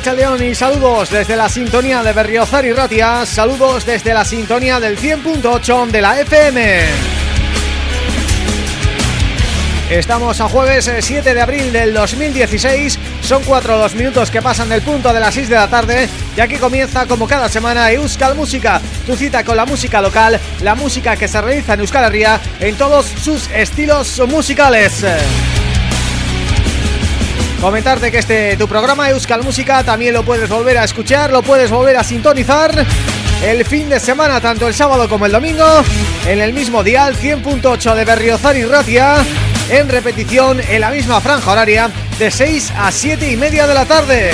Racha León y saludos desde la sintonía de Berriozar y Ratia, saludos desde la sintonía del 100.8 de la FM. Estamos a jueves 7 eh, de abril del 2016, son 4 dos minutos que pasan del punto de las 6 de la tarde y aquí comienza como cada semana Euskal Música, tu cita con la música local, la música que se realiza en Euskal Herria en todos sus estilos musicales. Comentarte que este tu programa Euskal Música también lo puedes volver a escuchar, lo puedes volver a sintonizar el fin de semana, tanto el sábado como el domingo, en el mismo dial 100.8 de Berriozar y Ratia, en repetición en la misma franja horaria de 6 a 7 y media de la tarde.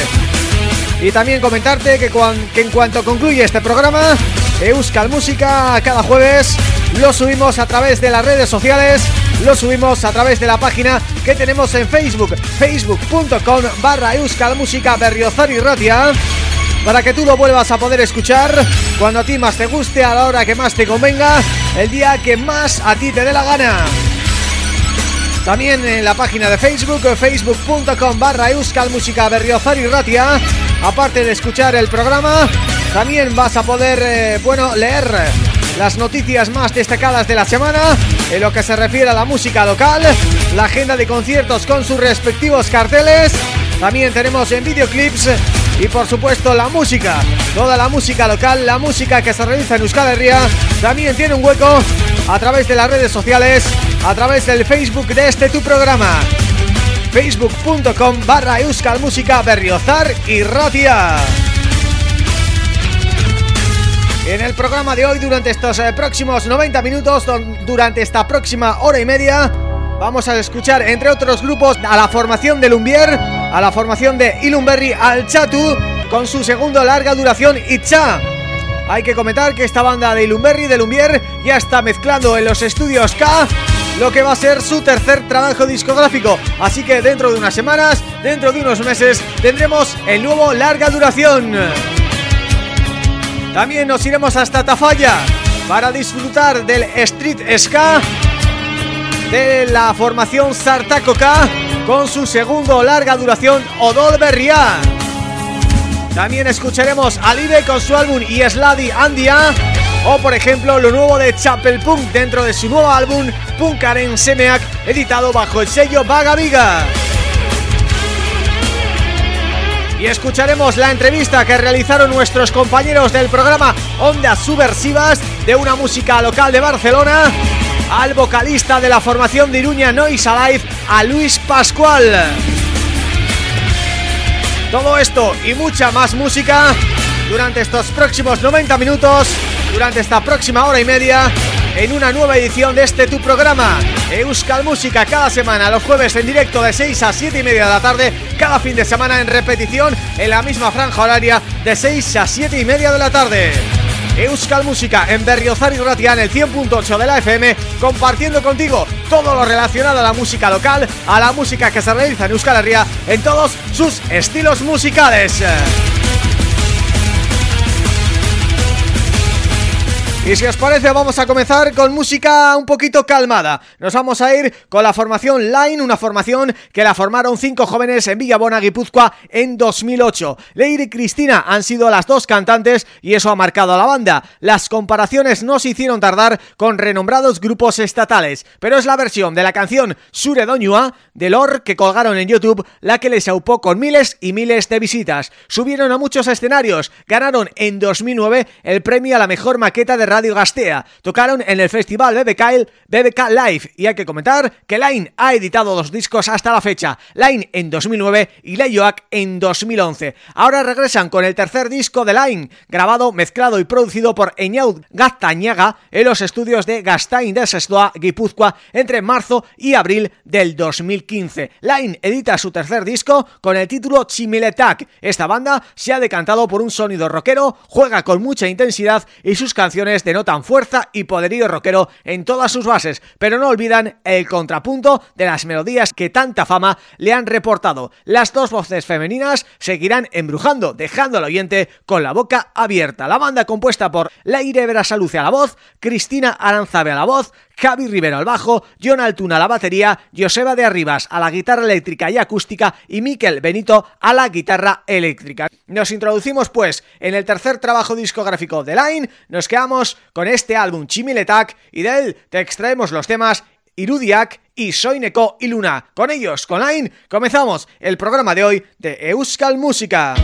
Y también comentarte que, que en cuanto concluye este programa, Euskal Música cada jueves lo subimos a través de las redes sociales lo subimos a través de la página que tenemos en Facebook, facebook.com barra Euskal Música Berriozar y Ratia para que tú lo vuelvas a poder escuchar cuando a ti más te guste, a la hora que más te convenga, el día que más a ti te dé la gana. También en la página de Facebook, facebook.com barra Euskal Música Berriozar y Ratia, aparte de escuchar el programa, también vas a poder, eh, bueno, leer las noticias más destacadas de la semana en lo que se refiere a la música local, la agenda de conciertos con sus respectivos carteles, también tenemos en videoclips y por supuesto la música, toda la música local, la música que se realiza en Euskal Herria, también tiene un hueco a través de las redes sociales, a través del Facebook de este tu programa facebook.com barra Euskal Música Berriozar y Ratia. En el programa de hoy, durante estos eh, próximos 90 minutos, durante esta próxima hora y media, vamos a escuchar, entre otros grupos, a la formación de Lumbier, a la formación de Ilumberri al Chatu, con su segundo larga duración, Itcha. Hay que comentar que esta banda de Ilumberri, de Lumbier, ya está mezclando en los estudios K lo que va a ser su tercer trabajo discográfico. Así que dentro de unas semanas, dentro de unos meses, tendremos el nuevo larga duración. También nos iremos hasta Tafalla para disfrutar del Street Ska de la formación Sartacoca con su segundo larga duración Odol Berria. También escucharemos a Live con su álbum Y Slady Andia o por ejemplo lo nuevo de Chapel Punk dentro de su nuevo álbum Punkaren Semeak editado bajo el sello Vaga Viga y escucharemos la entrevista que realizaron nuestros compañeros del programa Ondas Subversivas de una música local de Barcelona al vocalista de la formación de Iruña Noise Alive, a Luis Pascual. Todo esto y mucha más música durante estos próximos 90 minutos, durante esta próxima hora y media en una nueva edición de este tu programa Euskal Música cada semana los jueves en directo de 6 a 7 y media de la tarde cada fin de semana en repetición en la misma franja horaria de 6 a 7 y media de la tarde. Euskal Música en Berriozar y Ratia en el 100.8 de la FM compartiendo contigo todo lo relacionado a la música local a la música que se realiza en Euskal Herria en todos sus estilos musicales Y si os parece vamos a comenzar con música un poquito calmada. Nos vamos a ir con la formación Line, una formación que la formaron cinco jóvenes en Villabona, Guipúzcoa en 2008 Leire y Cristina han sido las dos cantantes y eso ha marcado a la banda. Las comparaciones no se hicieron tardar con renombrados grupos estatales Pero es la versión de la canción Sure Doñua de Lor que colgaron en YouTube la que les aupó con miles y miles de visitas. Subieron a muchos escenarios, ganaron en 2009 el premio a la mejor maqueta de Radio Gastea. Tocaron en el festival BBK, BBK Live y hay que comentar que Line ha editado dos discos hasta la fecha, Line en 2009 y Leyoak en 2011. Ahora regresan con el tercer disco de Line, grabado, mezclado y producido por Eñaud Gaztañaga en los estudios de Gastain de Sestoa, Guipúzcoa, entre marzo y abril del 2015. Line edita su tercer disco con el título Chimiletak. Esta banda se ha decantado por un sonido rockero, juega con mucha intensidad y sus canciones denotan fuerza y poderío rockero en todas sus bases, pero no olvidan el contrapunto de las melodías que tanta fama le han reportado. Las dos voces femeninas seguirán embrujando, dejando al oyente con la boca abierta. La banda compuesta por Laire Verasaluce a la voz, Cristina Aranzabe a la voz, Javi Rivero al bajo, John Altuna a la batería, Joseba de Arribas a la guitarra eléctrica y acústica y Miquel Benito a la guitarra eléctrica. Nos introducimos pues en el tercer trabajo discográfico de Line, nos quedamos con este álbum Chimiletak y de él te extraemos los temas Irudiak y Soineko y Luna. Con ellos, con Line, comenzamos el programa de hoy de Euskal Música.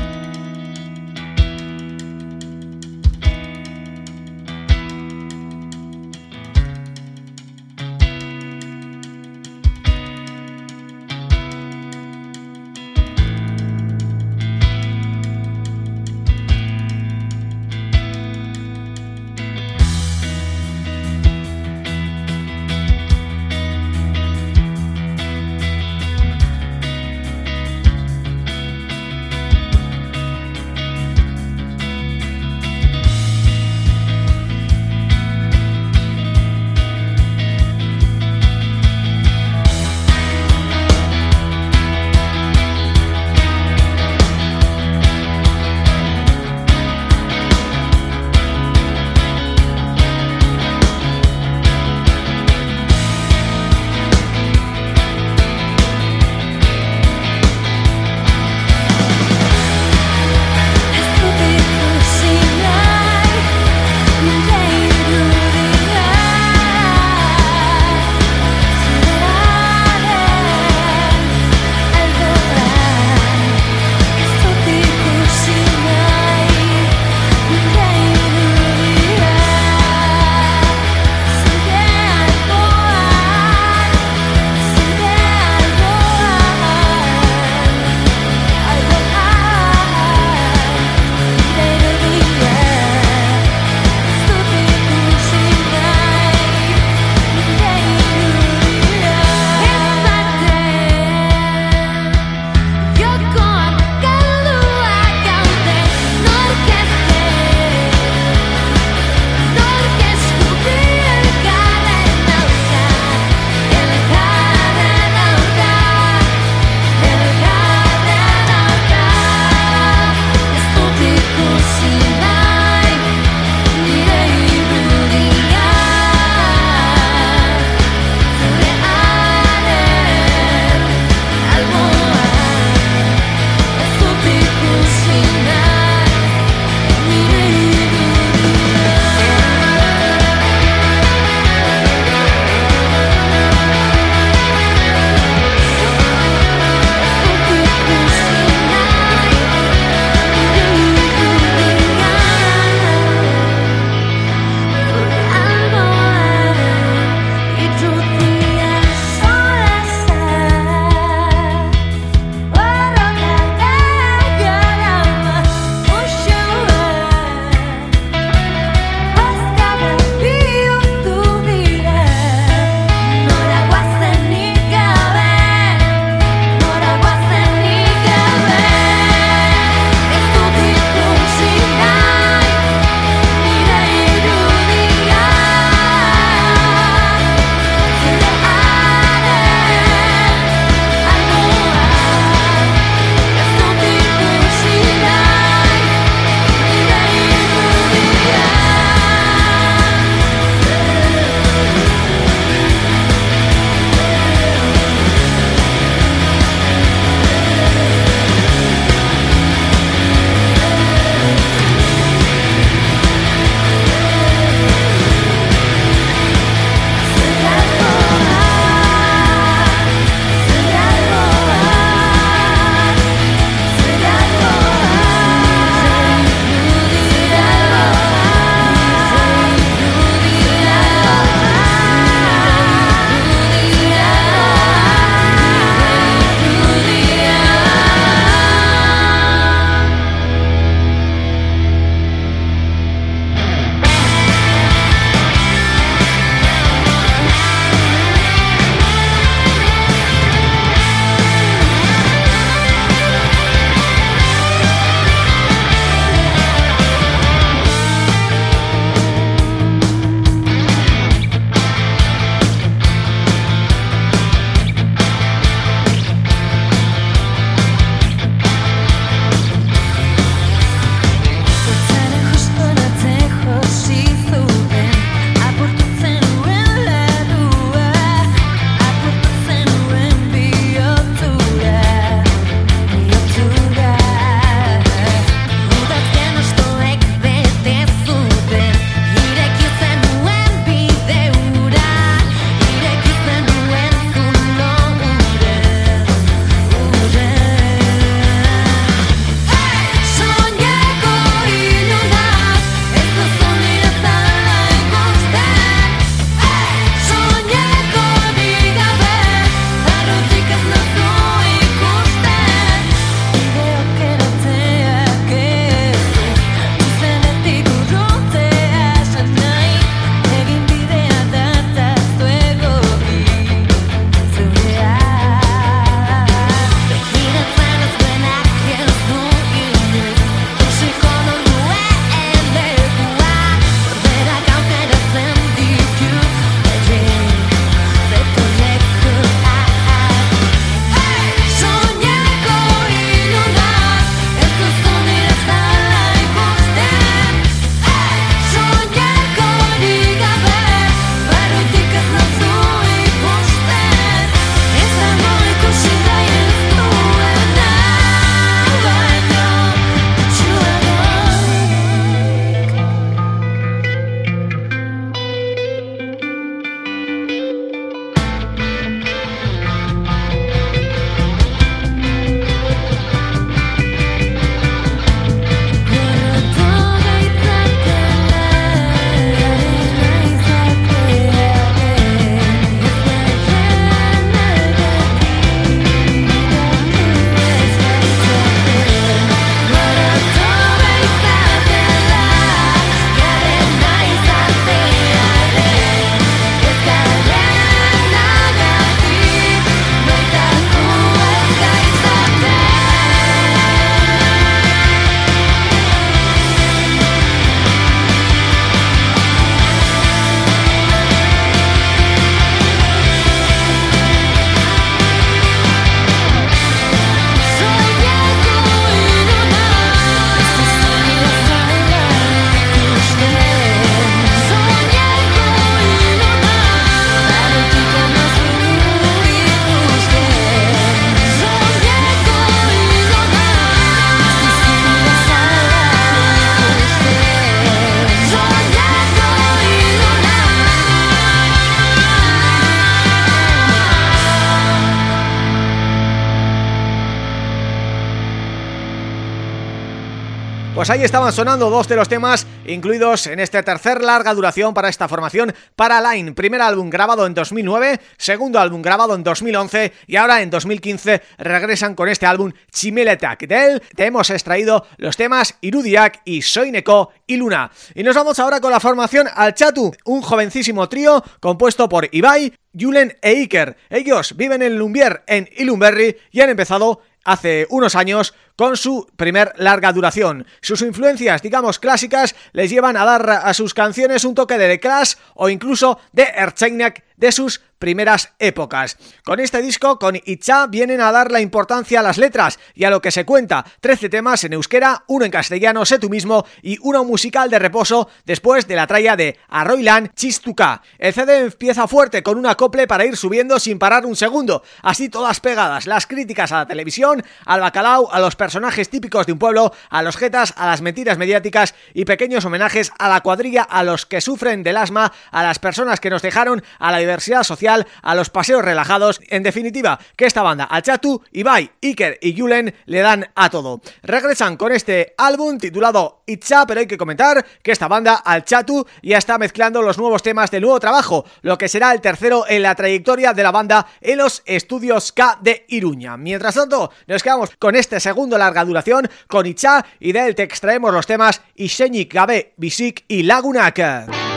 Ahí estaban sonando dos de los temas incluidos en este tercer larga duración para esta formación Paraline, primer álbum grabado en 2009, segundo álbum grabado en 2011 y ahora en 2015 regresan con este álbum Chimeletak. De él te hemos extraído los temas Irudiak y Soineko y Luna. Y nos vamos ahora con la formación Alchatu, un jovencísimo trío compuesto por Ibai, Julen e Iker. Ellos viven en Lumbier, en Ilumberry y han empezado hace unos años con su primer larga duración. Sus influencias, digamos, clásicas les llevan a dar a sus canciones un toque de The o incluso de Erchegnac de sus primeras épocas. Con este disco, con Itcha, vienen a dar la importancia a las letras y a lo que se cuenta. 13 temas en euskera, uno en castellano, sé tú mismo, y uno musical de reposo después de la tralla de Arroylan Chistuka. El CD empieza fuerte con un acople para ir subiendo sin parar un segundo, así todas pegadas, las críticas a la televisión, al bacalao, a los personajes típicos de un pueblo, a los jetas, a las mentiras mediáticas y pequeños homenajes a la cuadrilla, a los que sufren del asma, a las personas que nos dejaron, a la diversidad social, a los paseos relajados, en definitiva, que esta banda, Chatu, Ibai, Iker y Julen le dan a todo. Regresan con este álbum titulado Itcha, pero hay que comentar que esta banda, Chatu, ya está mezclando los nuevos temas del nuevo trabajo, lo que será el tercero en la trayectoria de la banda en los estudios K de Iruña. Mientras tanto, nos quedamos con este segundo larga duración con Itcha y de él te extraemos los temas Ishenik Gabe, Bisik y Lagunak.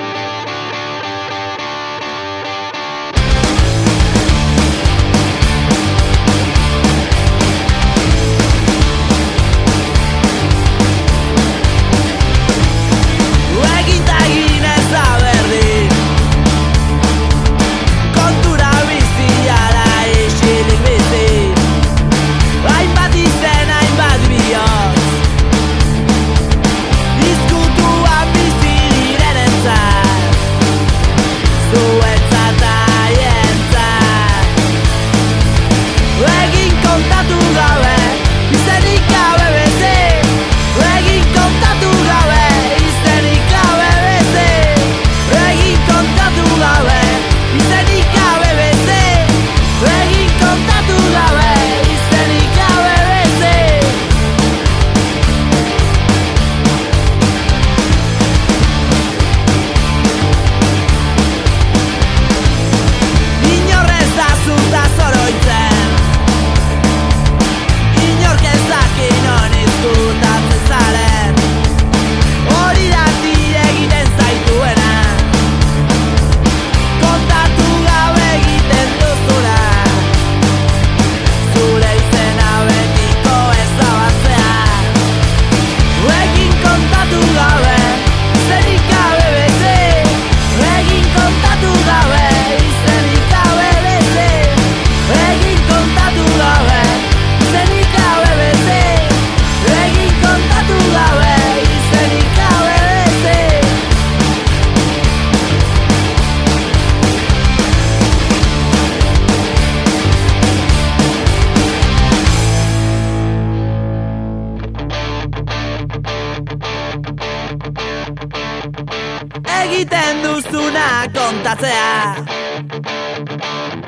kontatzea.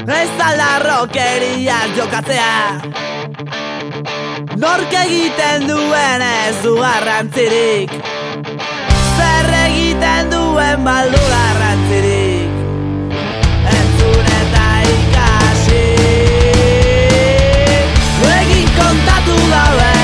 Ez alda rokeria jokatzea? Nork egiten duen ez du garrantzirik? Zer egiten duen baldu garrantzirik? Egin kontatu dabe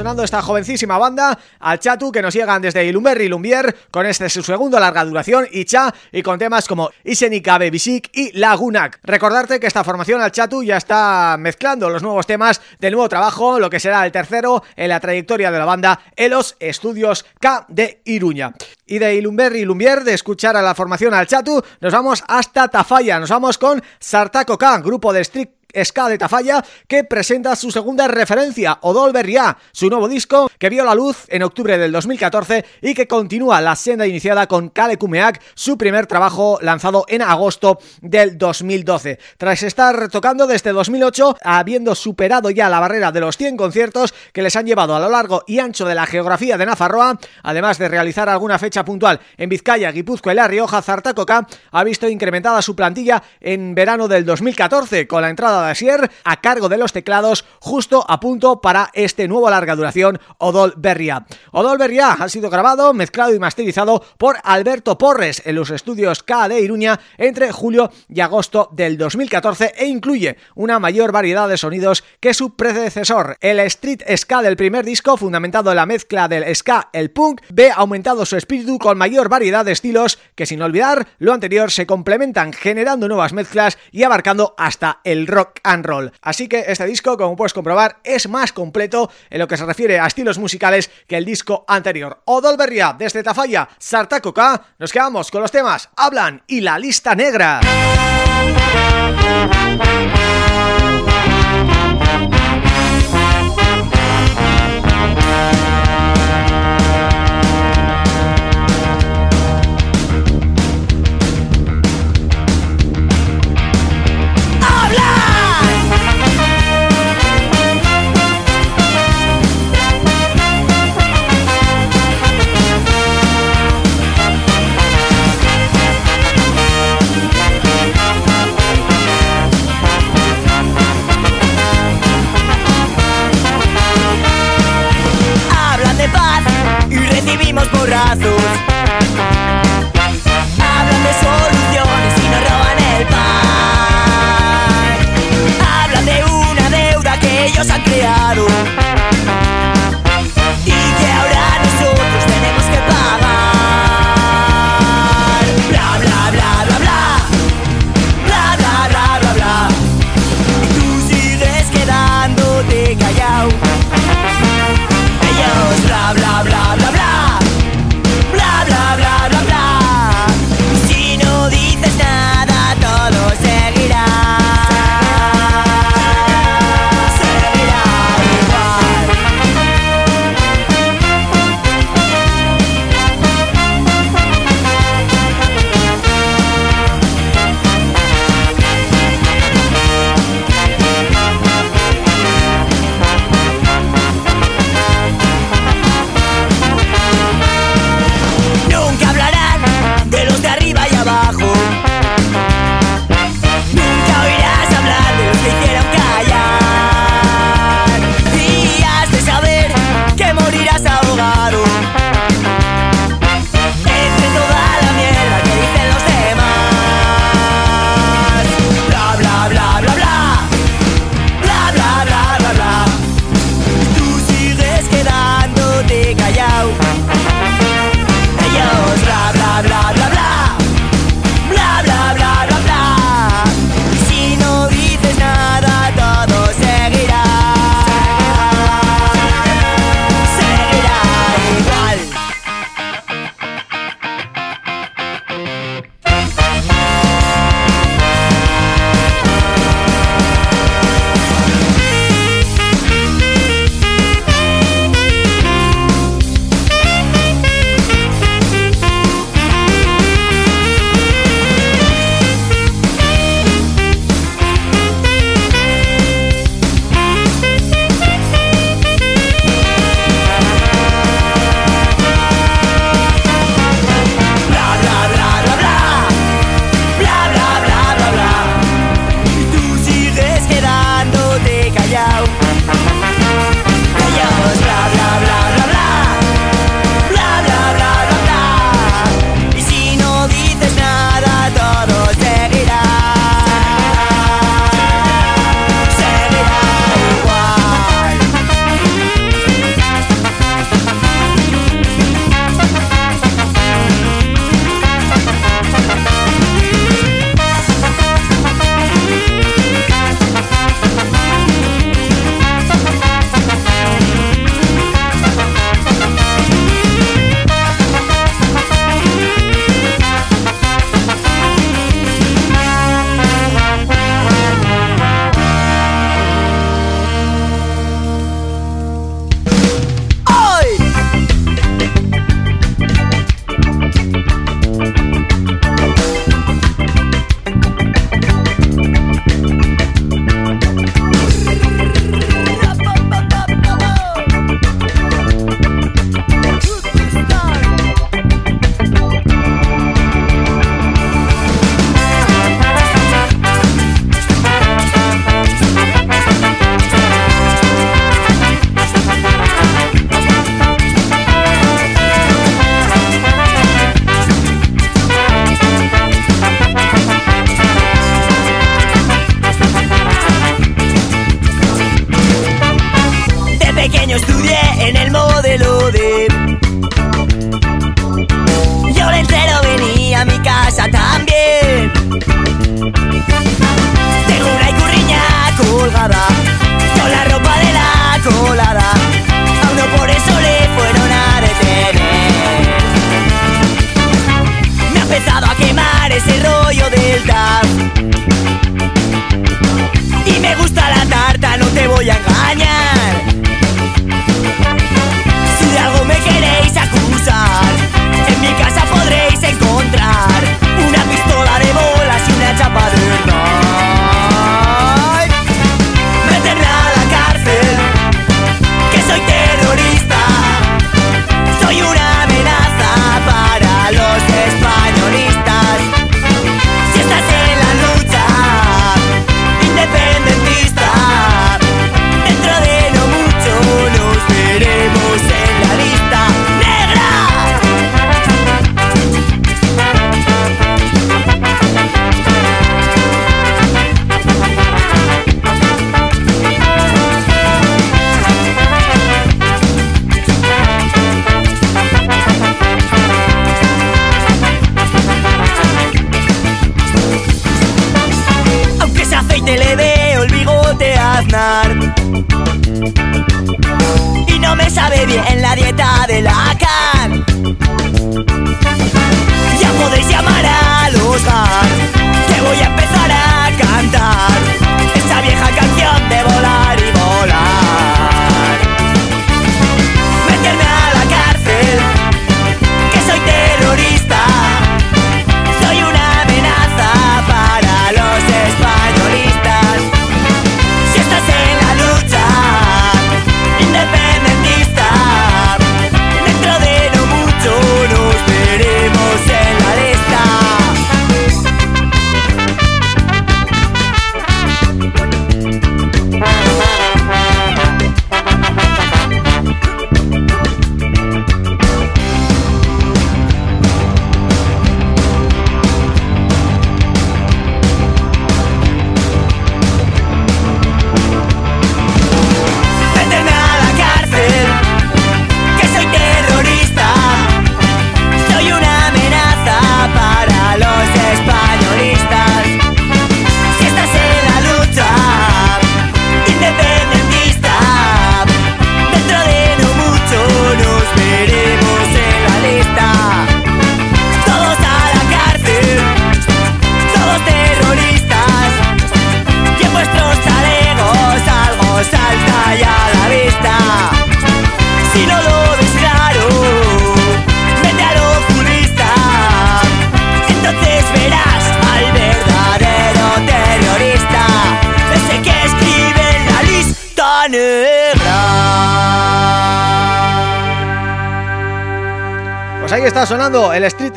sonando esta jovencísima banda Al Chatu que nos llegan desde Ilumberri y Lumbier Con este su segundo larga duración Icha y con temas como Isenika Bebisik y Lagunak. Recordarte que esta formación Al Chatu ya está mezclando los nuevos temas del nuevo trabajo Lo que será el tercero en la trayectoria de la banda En los estudios K de Iruña. Y de Ilumberri y Lumbier de escuchar a la formación Al Chatu Nos vamos hasta Tafalla, nos vamos con Sartaco K, grupo de strict Ska de Tafalla que presenta su segunda referencia, Odol Berria, su nuevo disco que vio la luz en octubre del 2014 y que continúa la senda iniciada con Kale Kumeak, su primer trabajo lanzado en agosto del 2012. Tras estar tocando desde 2008, habiendo superado ya la barrera de los 100 conciertos que les han llevado a lo largo y ancho de la geografía de Nafarroa, además de realizar alguna fecha puntual en Vizcaya, Guipúzcoa y La Rioja, Zartacoca ha visto incrementada su plantilla en verano del 2014 con la entrada de Asier a cargo de los teclados justo a punto para este nuevo larga duración Odol Berria. Odol Berria ha sido grabado, mezclado y masterizado por Alberto Porres en los estudios K de Iruña entre julio y agosto del 2014 e incluye una mayor variedad de sonidos que su predecesor. El street ska del primer disco, fundamentado en la mezcla del ska, el punk, ve aumentado su espíritu con mayor variedad de estilos que sin olvidar lo anterior se complementan generando nuevas mezclas y abarcando hasta el rock and roll. Así que este disco, como puedes comprobar, es más completo en lo que se refiere a estilos musicales que el disco anterior. Odol Berria, desde Tafalla, Sartacoca, nos quedamos con los temas Hablan y La Lista Negra.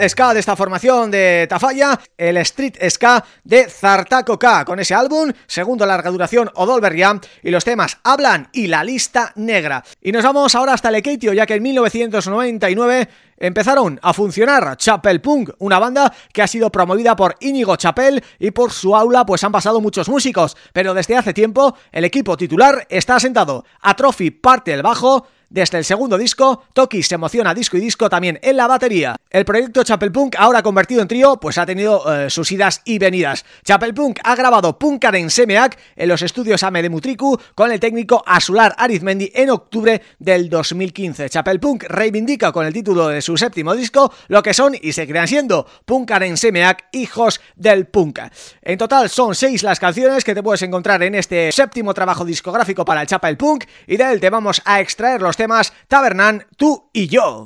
Ska de esta formación de Tafalla, el Street Ska de Zartaco K, con ese álbum, segundo larga duración Odolberria, y los temas Hablan y La Lista Negra. Y nos vamos ahora hasta Lekeitio, ya que en 1999 empezaron a funcionar Chapel Punk, una banda que ha sido promovida por Íñigo Chapel y por su aula pues han pasado muchos músicos, pero desde hace tiempo el equipo titular está asentado. Atrophy parte el bajo, desde el segundo disco, Toki se emociona disco y disco también en la batería. El proyecto Chapel Punk, ahora convertido en trío, pues ha tenido eh, sus idas y venidas. Chapel Punk ha grabado Punkaren Semeak en los estudios AME de Mutriku con el técnico Asular Arizmendi en octubre del 2015. Chapel Punk reivindica con el título de su séptimo disco lo que son y seguirán siendo Punkaren Semeak, hijos del punk. En total son seis las canciones que te puedes encontrar en este séptimo trabajo discográfico para el Chapel Punk y de él te vamos a extraer los temas Tabernan, tú y yo.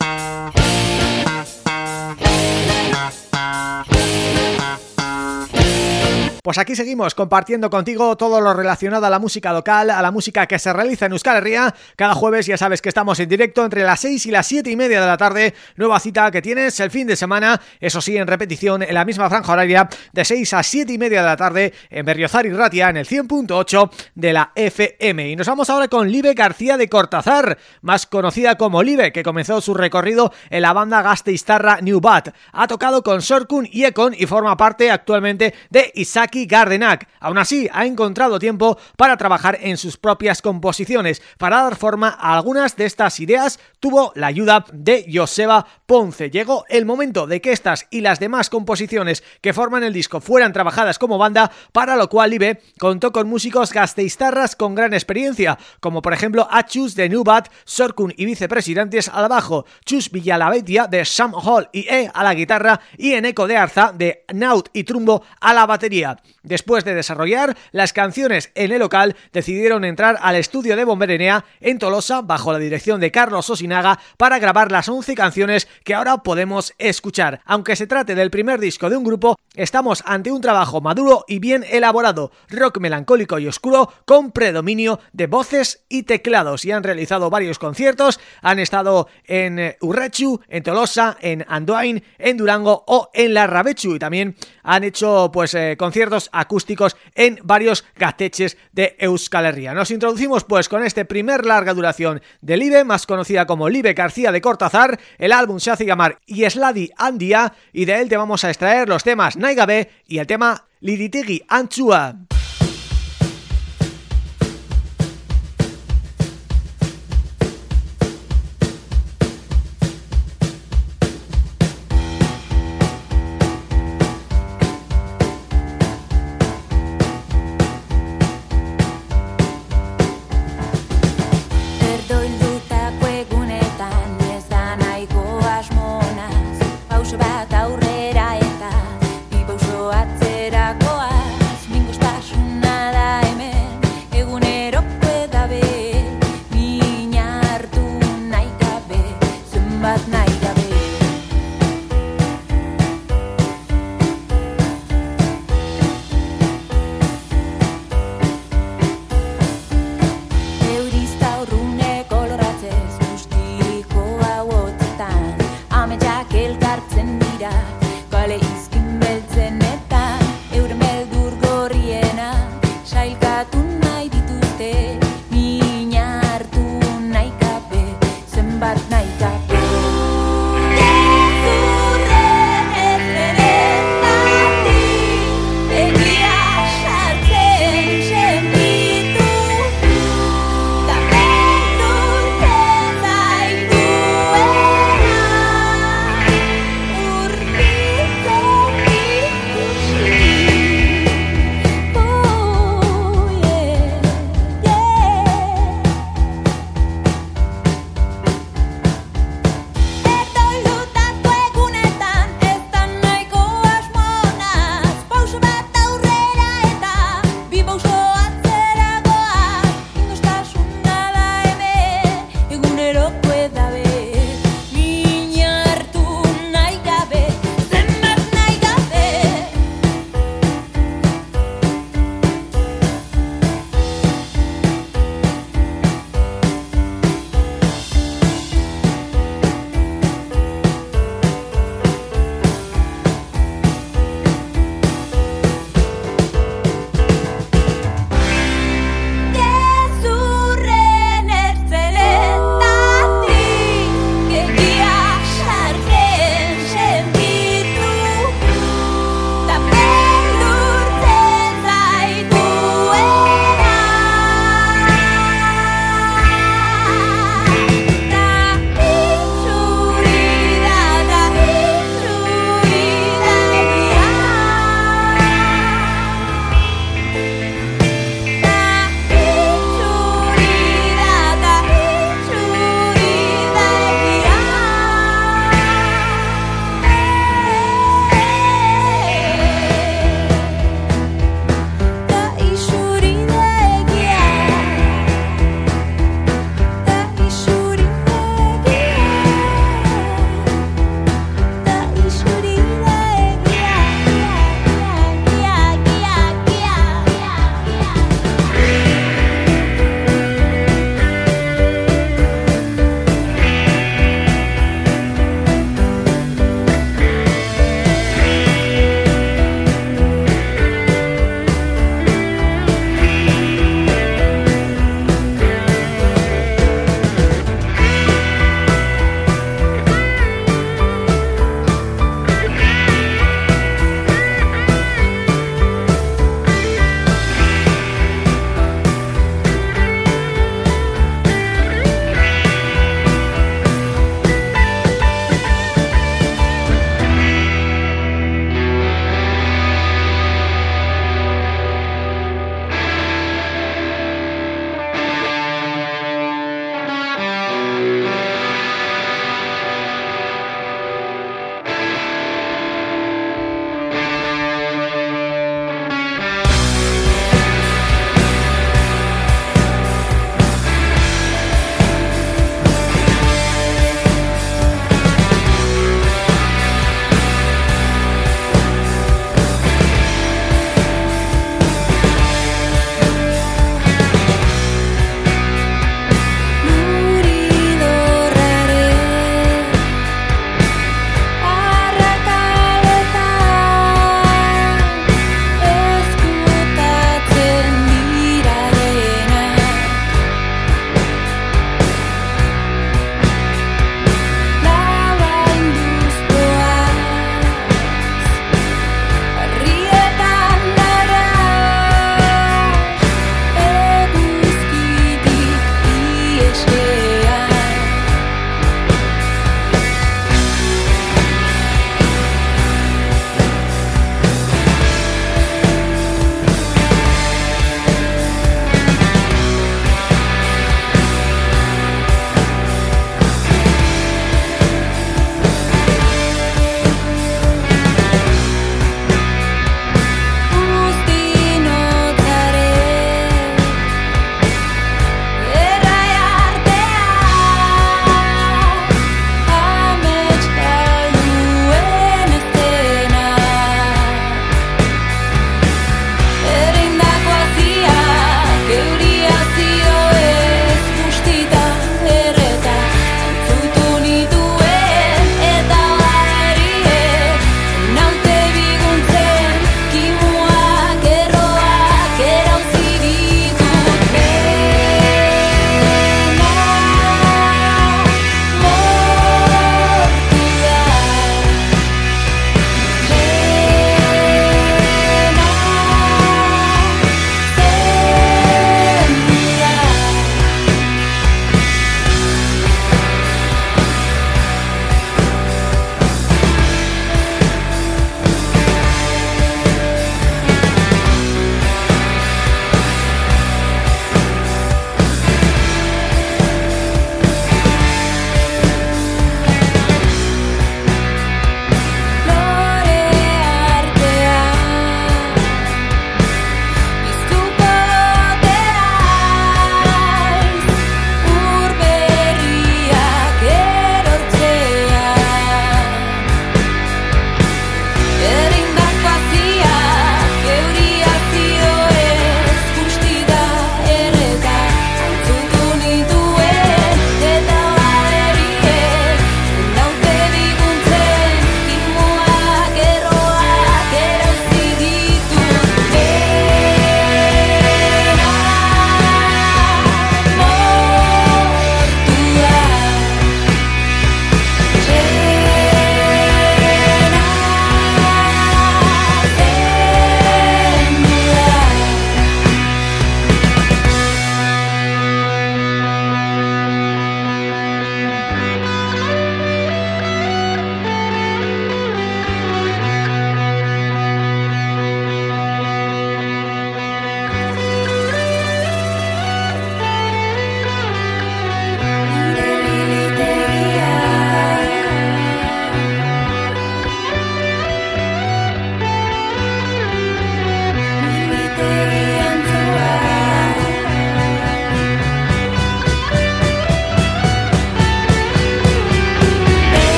Pues aquí seguimos compartiendo contigo todo lo relacionado a la música local, a la música que se realiza en Euskal Herria. Cada jueves ya sabes que estamos en directo entre las 6 y las 7 y media de la tarde. Nueva cita que tienes el fin de semana, eso sí, en repetición en la misma franja horaria de 6 a 7 y media de la tarde en Berriozar y Ratia en el 100.8 de la FM. Y nos vamos ahora con Live García de Cortázar, más conocida como Live, que comenzó su recorrido en la banda gasteiztarra New Bat. Ha tocado con Sorkun y Ekon y forma parte actualmente de Isaki Gardenak. Aún así, ha encontrado tiempo para trabajar en sus propias composiciones. Para dar forma a algunas de estas ideas, tuvo la ayuda de Joseba Ponce. Llegó el momento de que estas y las demás composiciones que forman el disco fueran trabajadas como banda, para lo cual Ibe contó con músicos gasteiztarras con gran experiencia, como por ejemplo Achus de Nubat, Sorkun y vicepresidentes al bajo, Chus Villalabetia de Sam Hall y E a la guitarra y Eneco de Arza de Naut y Trumbo a la batería. Después de desarrollar las canciones en el local, decidieron entrar al estudio de Bomberenea en Tolosa bajo la dirección de Carlos Osinaga para grabar las 11 canciones que ahora podemos escuchar. Aunque se trate del primer disco de un grupo, estamos ante un trabajo maduro y bien elaborado, rock melancólico y oscuro con predominio de voces y teclados y han realizado varios conciertos, han estado en Urrechu, en Tolosa, en Andoain, en Durango o en La Rabechu y también han hecho pues eh, conciertos acústicos en varios gateches de Euskal Herria. Nos introducimos pues con este primer larga duración de Libe, más conocida como Libe García de Cortázar, el álbum se hace llamar Iesladi Andia y de él te vamos a extraer los temas Naigabe y el tema Liditigi Anchua.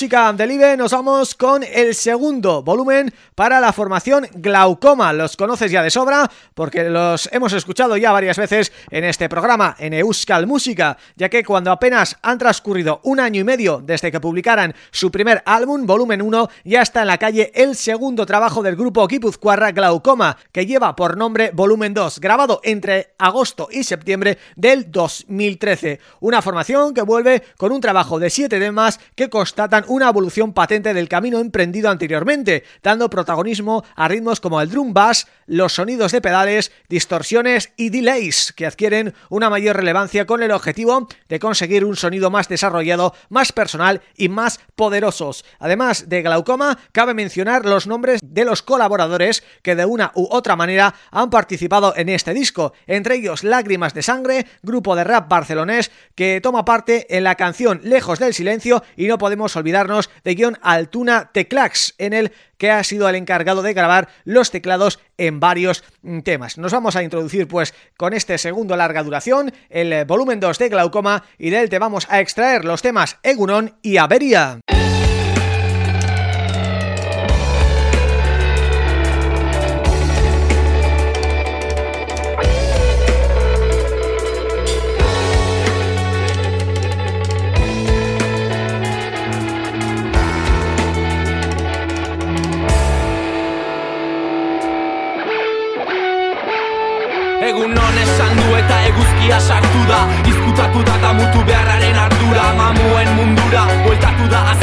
Música del IBE nos vamos con el segundo volumen para la formación Glaucoma. Los conoces ya de sobra porque los hemos escuchado ya varias veces en este programa, en Euskal Música, ya que cuando apenas han transcurrido un año y medio desde que publicaran su primer álbum, volumen 1, ya está en la calle el segundo trabajo del grupo Guipuzcoarra Glaucoma, que lleva por nombre volumen 2, grabado entre agosto y septiembre del 2013. Una formación que vuelve con un trabajo de siete temas que constatan una evolución patente del camino emprendido anteriormente, dando protagonismo a ritmos como el drum bass, los sonidos de pedales, distorsiones y delays, que adquieren una mayor relevancia con el objetivo de conseguir un sonido más desarrollado, más personal y más poderosos. Además de Glaucoma, cabe mencionar los nombres de los colaboradores que de una u otra manera han participado en este disco, entre ellos Lágrimas de Sangre, grupo de rap barcelonés que toma parte en la canción Lejos del Silencio y no podemos olvidarnos de John Altuna Teclax, en el que ha sido el encargado de grabar los teclados en varios temas. Nos vamos a introducir pues con este segundo larga duración, el volumen 2 de Glaucoma y de él te vamos a extraer los temas Egunon y Averia.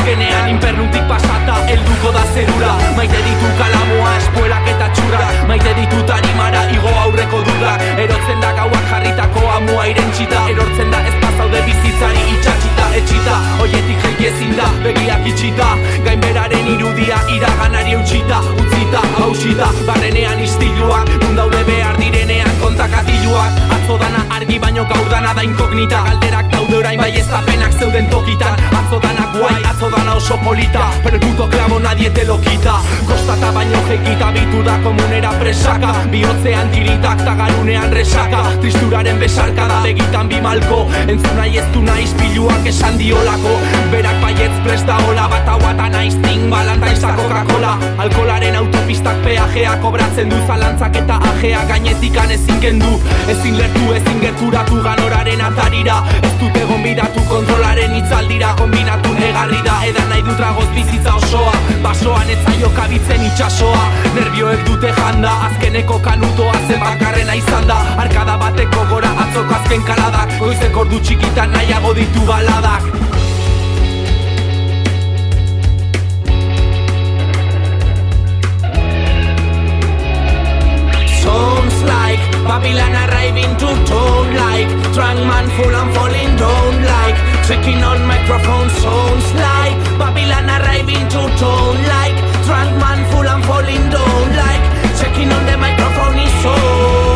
azkenean inperrutik elduko da zerura Maite ditu kalamoa, espuelak eta txura. Maite ditu tanimara, igo aurreko dudak Erotzen da gauak jarritako amua irentxita. Erortzen da ez pasaude bizitzari itxatxita Etxita, oietik jaiki ezin da, begiak itxita. Gainberaren irudia, iraganari eutxita. Utzita, hausita, barrenean istiluak. Mundaude behar direnean kontakatiluak. Atzo dana argi baino gaur dana da inkognita. Galderak daude orain bai ez zeuden tokitan. Atzo dana guai, atzo dana oso polita. Pero el puto clavo nadie te lo quita. Kostata baino jekita bitu da komunera presaka. Bihotzean tiritak ta garunean resaka. Tristuraren besarka da begitan bimalko Entzuna ez du naiz piluak esan diolako. Berak baietz presta hola bat hau eta naiz balanta Coca-Cola. Alkolaren autopistak peajea kobratzen du zalantzak eta ajea Gainetikan ezin kendu, ezin lertu ezin gerturatu ganoraren atarira. Ez dute gonbidatu kontrolaren itzaldira Kombinatu negarri da. Edan nahi dut ragoz bizitza osoa Basoan ez zaio kabitzen itxasoa Nervioek dute janda azkeneko kanutoa zen bakarrena izan da. Arkada bateko gora atzoko azken kaladak Goizek ordu txikitan nahiago ditu baladak. Babylon arriving to tone like. Drunk man full and falling down like Checking on microphone sounds like Babylon arriving to tone like Drunk man full and falling down like Checking on the microphone is on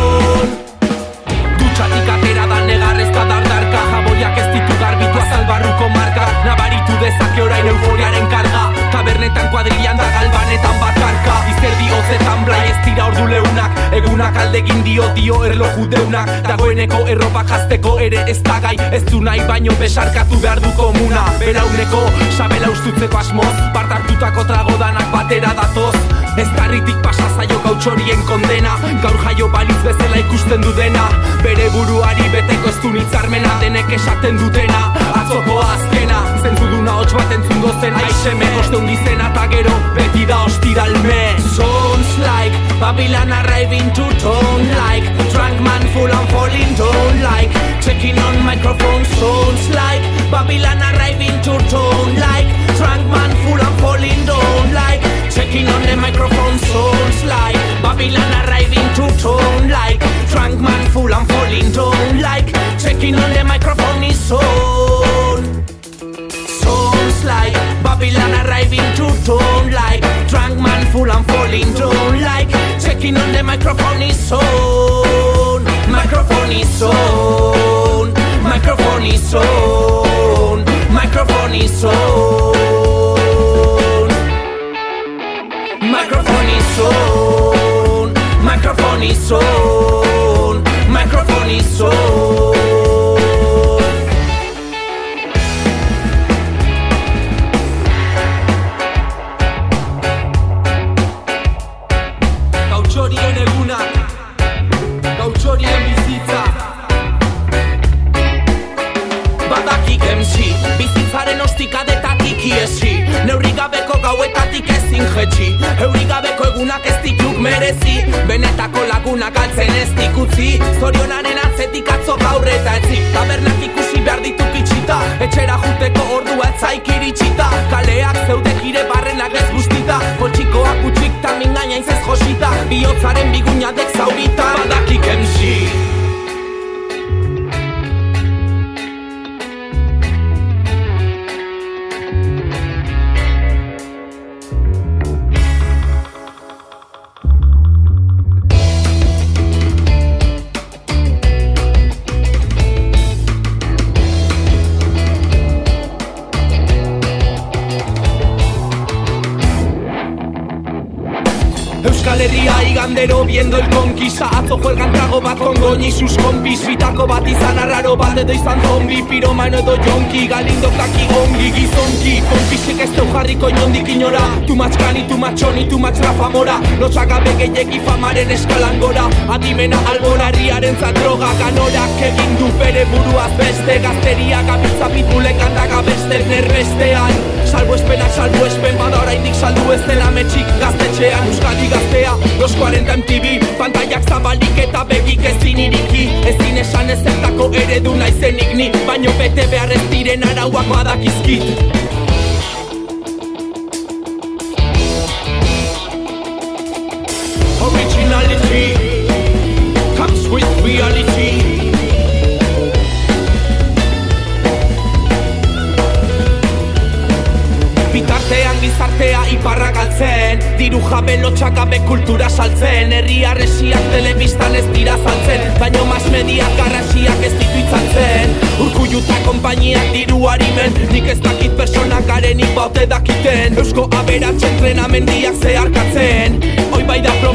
ditu garbitu azalbarruko marka Nabaritu dezake orain euforiaren karga. Tabernetan kuadrilan da galbanetan bakarka. Izerdi hozetan blai ez dira ordu leunak. Egunak aldegin dio dio erloju deunak. Dagoeneko erropa jazteko ere ez da gai. Ez du nahi baino besarkatu behar du komuna. Belauneko sabela ustutzeko asmoz. Bartartutako tragodanak batera datoz. Ez tarritik pasa zaio gautxorien kondena. Gaur jaio baliz bezala ikusten du dena Bere buruari beteko ez du nitzarmena Denek esaten dutena. Atzoko azkena Zentzu duna hotx bat entzun gozen Aixeme koste zen eta gero beti da ostiralme Sounds like Babylon arriving to tone like Drunk man full on falling down like Checking on microphone sounds like Babylon arriving to tone like Drunk man full on falling down like Checking on the microphone sounds like Babylon arriving to tone like Checking on the microphone is on Microphone is on Microphone is on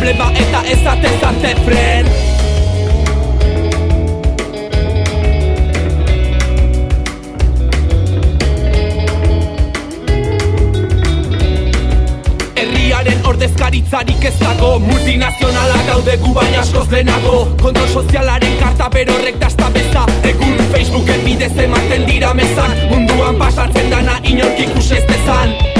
problema eta ez atezate fren. Ordezkaritzarik ez dago Multinazionala gaude gu baina askoz denago Kontrol sozialaren karta berorrek dazta beza Egun Facebooken bidez ematen dira mezan Munduan pasatzen dana inork ikus ez dezan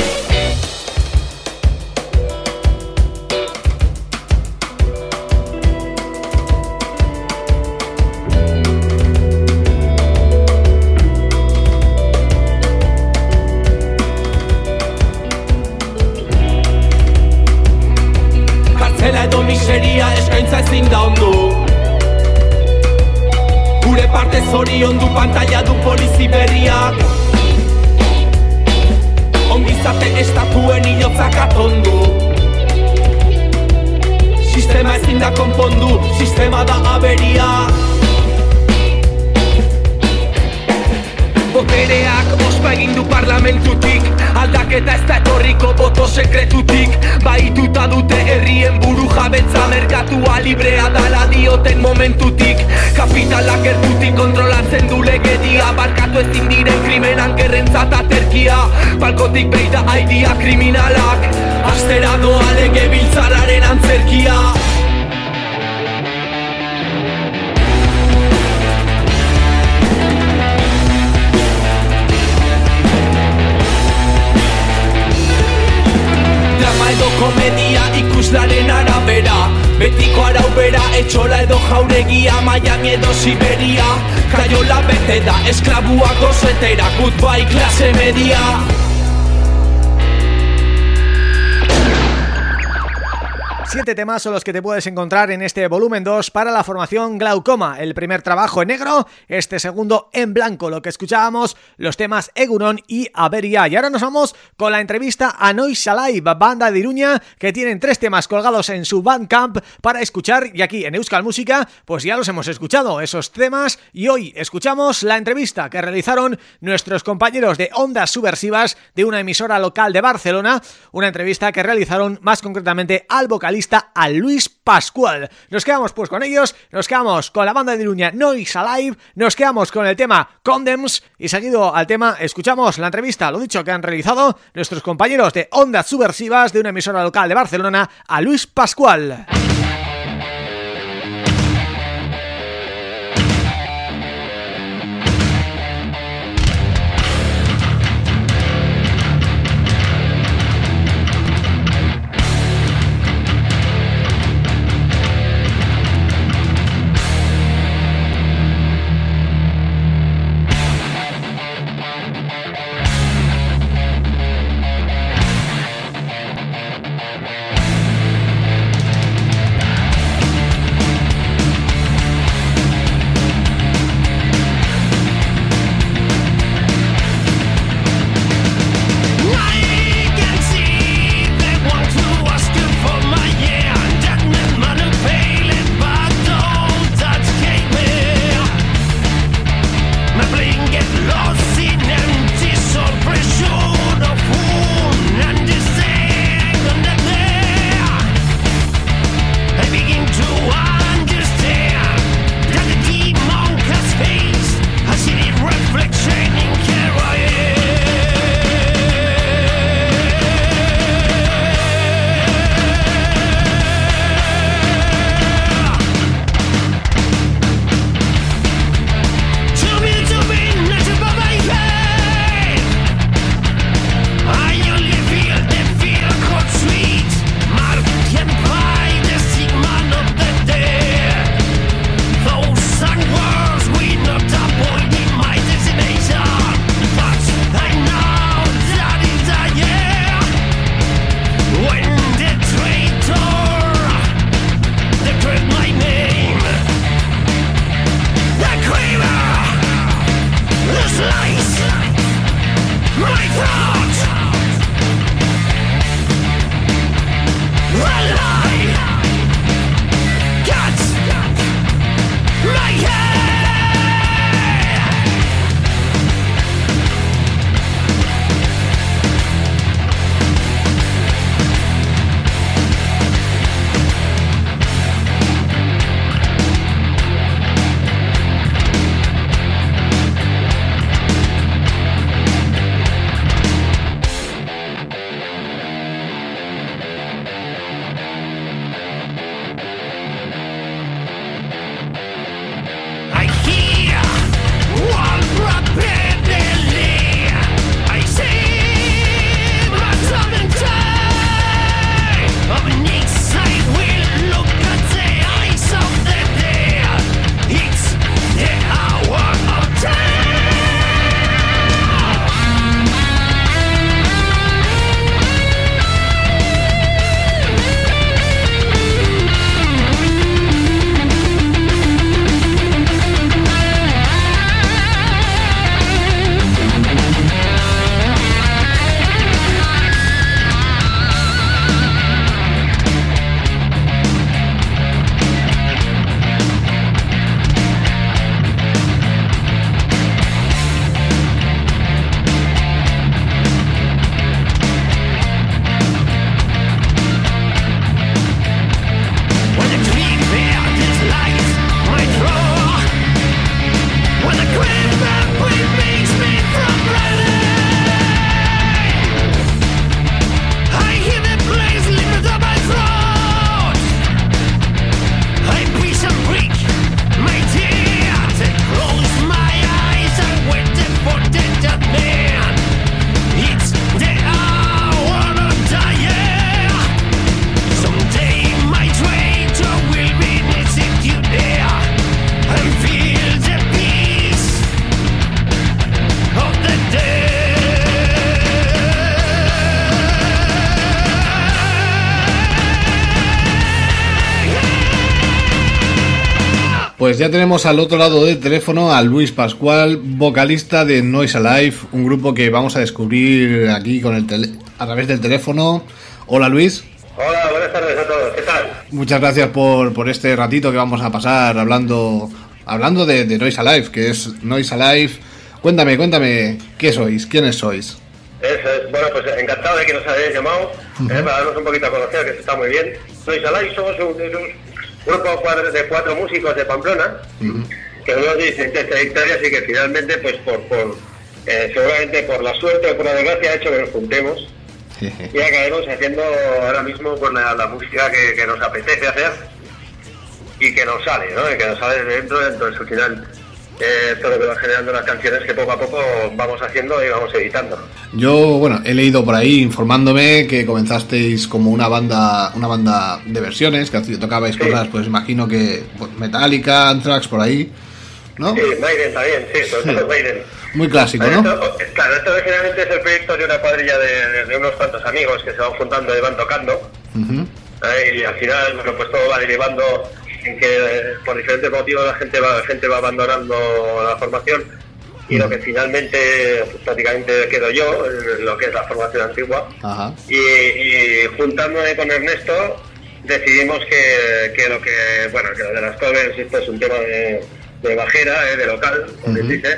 esklabuak oso eta irakut bai klase media. Siete temas son los que te puedes encontrar en este volumen 2 para la formación Glaucoma. El primer trabajo en negro, este segundo en blanco. Lo que escuchábamos, los temas Egunon y Averia. Y ahora nos vamos con la entrevista a Noise Alive, banda de Iruña, que tienen tres temas colgados en su Bandcamp para escuchar. Y aquí en Euskal Música, pues ya los hemos escuchado, esos temas. Y hoy escuchamos la entrevista que realizaron nuestros compañeros de Ondas Subversivas de una emisora local de Barcelona. Una entrevista que realizaron más concretamente al vocalista a Luis Pascual. Nos quedamos pues con ellos, nos quedamos con la banda de Iruña Noise Alive, nos quedamos con el tema Condems y seguido al tema escuchamos la entrevista, lo dicho que han realizado nuestros compañeros de Ondas Subversivas de una emisora local de Barcelona a Luis Pascual. Ya tenemos al otro lado del teléfono a Luis Pascual, vocalista de Noise Alive, un grupo que vamos a descubrir aquí con el tele- a través del teléfono. Hola Luis, Hola, buenas tardes a todos. ¿Qué tal? muchas gracias por, por este ratito que vamos a pasar hablando hablando de, de Noise Alive, que es Noise Alive. Cuéntame, cuéntame, ¿qué sois? ¿Quiénes sois? Eso es. Bueno, pues encantado de que nos hayáis llamado eh, para darnos un poquito a conocer, que está muy bien. Sois Alay, somos un grupo de cuatro músicos de Pamplona que venimos de distintas trayectorias y que finalmente, pues por, por eh, seguramente por la suerte o por la desgracia, ha hecho que nos juntemos. Y acabemos haciendo ahora mismo pues, la, la música que, que nos apetece hacer y que nos sale, ¿no? Y que nos sale de dentro, entonces al final eh, lo que va generando las canciones que poco a poco vamos haciendo y vamos editando. Yo, bueno, he leído por ahí informándome que comenzasteis como una banda una banda de versiones, que tocabais Sí. cosas, pues imagino que pues, Metallica, Anthrax, por ahí, ¿no? Sí, Maiden también, sí, todo Maiden. Muy clásico, Esto- ¿no? claro, esto originalmente es el proyecto de una cuadrilla de, unos cuantos amigos que se van juntando y van tocando. ¿eh? Y al final, bueno, pues todo va derivando en que eh, por diferentes motivos la gente va, la gente va abandonando la formación y lo que finalmente pues, prácticamente quedo yo, lo que es la formación antigua. Ajá. Y, y juntándome con Ernesto decidimos que, que lo que, bueno, que lo de las covers, esto es un tema de, de bajera, eh, de local, como Ujú. dice,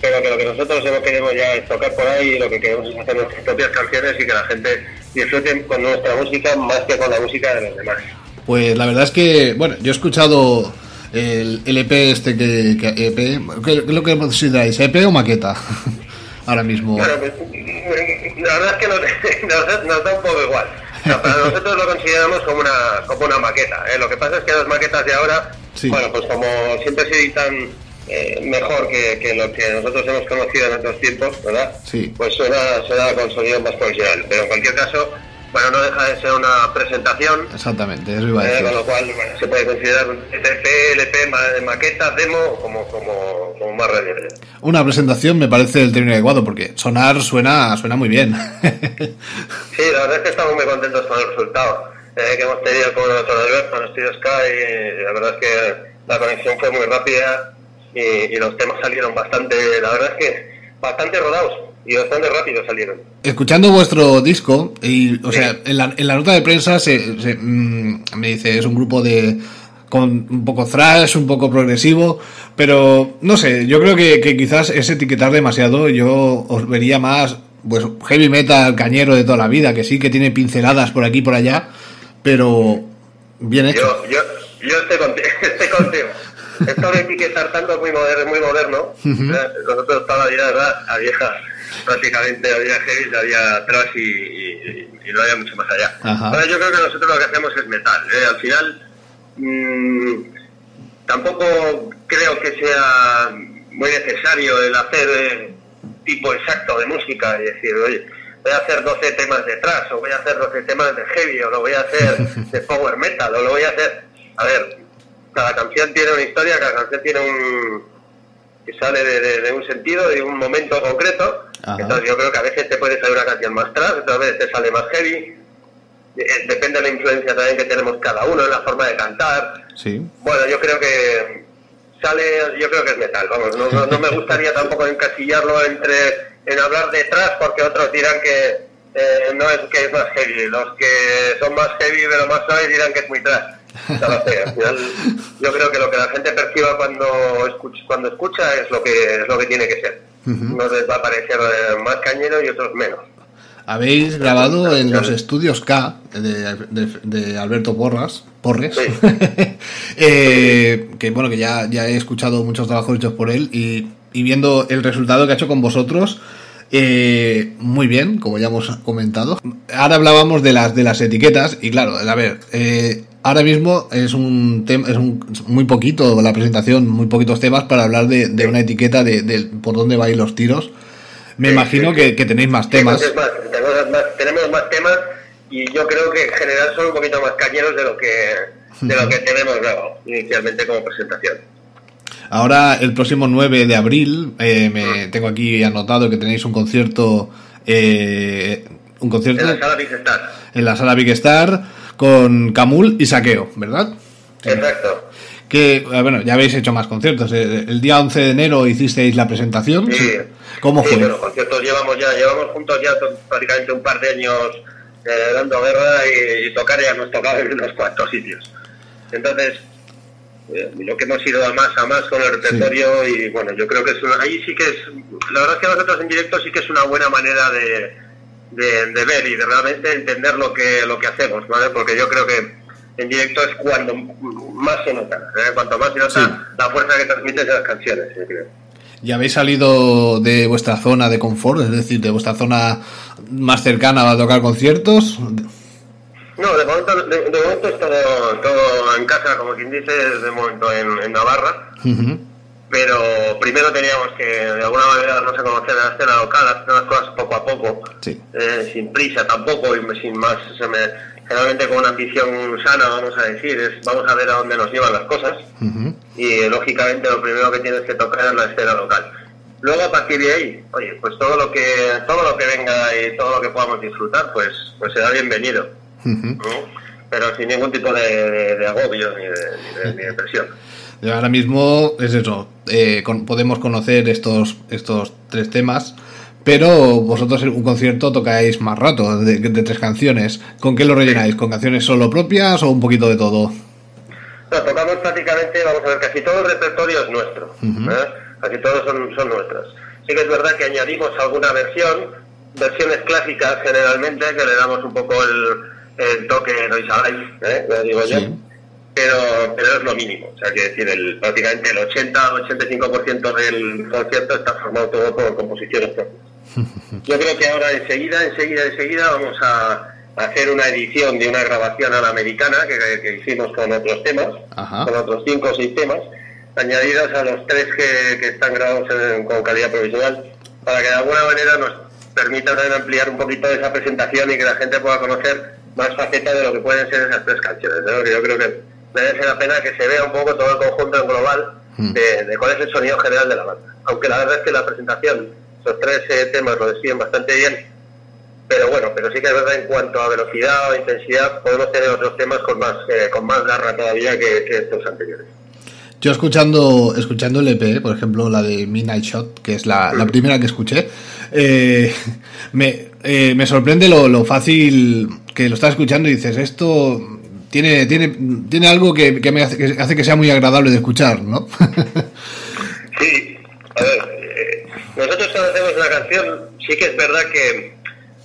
pero que lo que nosotros que queremos ya es tocar por ahí y lo que queremos es hacer nuestras propias canciones y que la gente disfrute con nuestra música más que con la música de los demás. Pues la verdad es que, bueno, yo he escuchado el, el EP este que, que EP, ¿qué, qué es lo que consideráis? ¿EP o maqueta? Ahora mismo. Bueno, pues, la verdad es que nos, nos- nos da un poco igual. O sea, para nosotros lo consideramos como una, como una maqueta. ¿eh? Lo que pasa es que las maquetas de ahora, Sí. bueno, pues como siempre se editan eh, mejor que, que lo que nosotros hemos conocido en otros tiempos, ¿verdad? Sí. Pues suena, suena con sonido más profesional. Pero en cualquier caso, bueno, no deja de ser una presentación. Exactamente, eso iba a eh, decir. con lo cual bueno, se puede considerar EP, LP, ma- maqueta, demo como, como, como más relieve. Una presentación me parece el término adecuado porque sonar suena suena muy bien. Sí, la verdad es que estamos muy contentos con el resultado eh, que hemos tenido con con Alberto, con Studio Sky. La verdad es que la conexión fue muy rápida y, y los temas salieron bastante, la verdad es que bastante rodados y bastante rápido salieron. Escuchando vuestro disco, y, o Sí. sea, en la, en la nota de prensa se, se, mm, me dice, es un grupo de con un poco thrash, un poco progresivo, pero no sé, yo creo que, que quizás es etiquetar demasiado, yo os vería más pues heavy metal cañero de toda la vida, que sí que tiene pinceladas por aquí y por allá, pero bien hecho. Yo, yo, yo estoy contigo. Estoy contigo. Esto de etiquetar tanto es muy moderno. Muy moderno. Nosotros toda la vida, ¿verdad? A vieja, prácticamente había heavy, había atrás y, y- y no había mucho más allá. Ahora yo creo que nosotros lo que hacemos es metal. ¿eh? Al final, mm, tampoco creo que sea muy necesario el hacer eh, tipo exacto de música y decir, oye, voy a hacer 12 temas de thrash, o voy a hacer 12 temas de heavy, o lo voy a hacer de power metal, o lo voy a hacer... A ver, cada canción tiene una historia, cada canción tiene un... que sale de, de- de un sentido, de un momento concreto. Ajá. Entonces yo creo que a veces te puede salir una canción más thrash, otras veces te sale más heavy. Eh, Depende de la influencia también que tenemos cada uno, en la forma de cantar. Sí. Bueno, yo creo que sale, yo creo que es metal, vamos, no, no, no me gustaría tampoco encasillarlo entre en hablar de thrash porque otros dirán que eh, no es que es más heavy, los que son más heavy pero más suaves dirán que es muy thrash. No lo sé, al final yo creo que lo que la gente perciba cuando escucha, cuando escucha es lo que es lo que tiene que ser. Unos les va a parecer eh, más cañero y otros menos. Habéis grabado en los estudios K de, de- de Alberto Porras, Porres, Sí. eh, que bueno, que ya, ya he escuchado muchos trabajos hechos por él y, y viendo el resultado que ha hecho con vosotros, eh, muy bien, como ya hemos comentado. Ahora hablábamos de las de las etiquetas y claro, a ver, eh, ahora mismo es un tema, es un, muy poquito la presentación, muy poquitos temas para hablar de, de una etiqueta de, de por dónde va a ir los tiros. Me Sí, imagino sí, que, tenéis más temas. más, tenemos más, tenemos más temas y yo creo que en general son un poquito más cañeros de lo que de lo que tenemos grabado inicialmente como presentación. Ahora, el próximo 9 de abril, eh, me tengo aquí anotado que tenéis un concierto, eh, un concierto En la sala Big Star. en la sala Big Star con Camul y Saqueo, ¿verdad? Exacto. que, eh, bueno, ya habéis hecho más conciertos. Eh, El día 11 de enero hicisteis la presentación. Sí. ¿Cómo Sí, fue? bueno, conciertos llevamos ya, llevamos juntos ya prácticamente un par de años eh, dando guerra y, y tocar ya nos tocaba en unos cuantos sitios. Entonces, eh, lo que hemos ido a más a más con el repertorio y bueno, yo creo que es una, ahí sí que es, la verdad es que nosotros en directo sí que es una buena manera de, de, de ver y de realmente entender lo que lo que hacemos, ¿vale? Porque yo creo que en directo es cuando más se nota, ¿eh? cuanto más se nota Sí. la fuerza que transmiten las canciones, yo creo. ¿Y habéis salido de vuestra zona de confort? Es decir, de vuestra zona más cercana a tocar conciertos. No, de momento, de, de momento es todo, todo en casa, como quien dice, de momento en, en Navarra. Ujú. Pero primero teníamos que, de alguna manera, darnos a conocer en la escena local, hacer las cosas poco a poco, Sí. eh, sin prisa tampoco y sin más, se me, generalmente con una ambición sana, vamos a decir, es vamos a ver a dónde nos llevan las cosas y lógicamente lo primero que tienes que tocar es la escena local. Luego a partir de ahí, oye, pues todo lo que todo lo que venga y todo lo que podamos disfrutar, pues pues será bienvenido. Pero sin ningún tipo de, de- de agobio ni de, ni de- ni de presión. Ahora mismo es eso, eh, con- podemos conocer estos, estos tres temas, pero vosotros en un concierto tocáis más rato, de, de tres canciones. ¿Con qué lo rellenáis? ¿Con canciones solo propias o un poquito de todo? No, tocamos prácticamente, vamos a ver, casi todo el repertorio es nuestro. ¿eh? casi todos son, son nuestras. Sí que es verdad que añadimos alguna versión, versiones clásicas generalmente, que le damos un poco el, el toque Noise Alive, ¿eh? Digo yo. Pero, pero es lo mínimo, o sea, que decir, el, prácticamente el 80-85% del concierto está formado todo por composiciones propias. Yo creo que ahora enseguida, enseguida, enseguida vamos a hacer una edición de una grabación a la americana que, que hicimos con otros temas, Ajá. con otros cinco o seis temas, añadidos a los tres que, que están grabados en- con calidad provisional, para que de alguna manera nos permita también ampliar un poquito esa presentación y que la gente pueda conocer más facetas de lo que pueden ser esas tres canciones. ¿no? Que yo creo que merece la pena que se vea un poco todo el conjunto en global Mm. de, de cuál es el sonido general de la banda. Aunque la verdad es que la presentación, esos tres eh, temas lo describen bastante bien, pero bueno, pero sí que es verdad en cuanto a velocidad o intensidad, podemos tener otros temas con más, eh, con más garra todavía que, que estos anteriores. Yo escuchando, escuchando el EP, por ejemplo, la de Midnight Shot, que es la, la primera que escuché, eh, me, eh, me sorprende lo, lo fácil que lo estás escuchando y dices, esto tiene, tiene, tiene algo que, que me hace que, hace que sea muy agradable de escuchar, ¿no? Sí, a ver, eh, nosotros cuando hacemos una canción, sí que es verdad que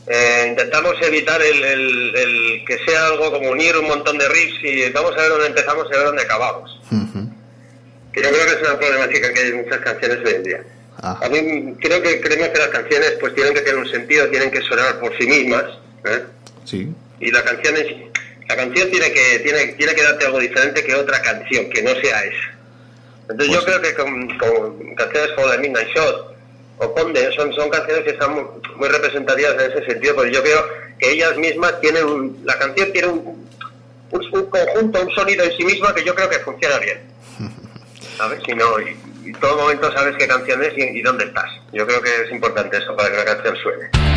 eh, intentamos evitar el, el- el que sea algo como unir un montón de riffs y vamos a ver dónde empezamos y a ver dónde acabamos. Que yo creo que es una problemática que hay en muchas canciones hoy en día. Ajá. A mí creo que creemos que las canciones pues tienen que tener un sentido, tienen que sonar por sí mismas. ¿eh? Sí. y la canción es la canción tiene que tiene tiene que darte algo diferente que otra canción que no sea esa. Entonces yo creo que con, con canciones como The Midnight Shot o Conde son son canciones que están muy, muy representativas en ese sentido porque yo creo que ellas mismas tienen un- la canción tiene un, un, un conjunto un sonido en sí misma que yo creo que funciona bien. Sabes si no y, y todo momento sabes qué canción es y, y dónde estás. Yo creo que es importante eso para que la canción suene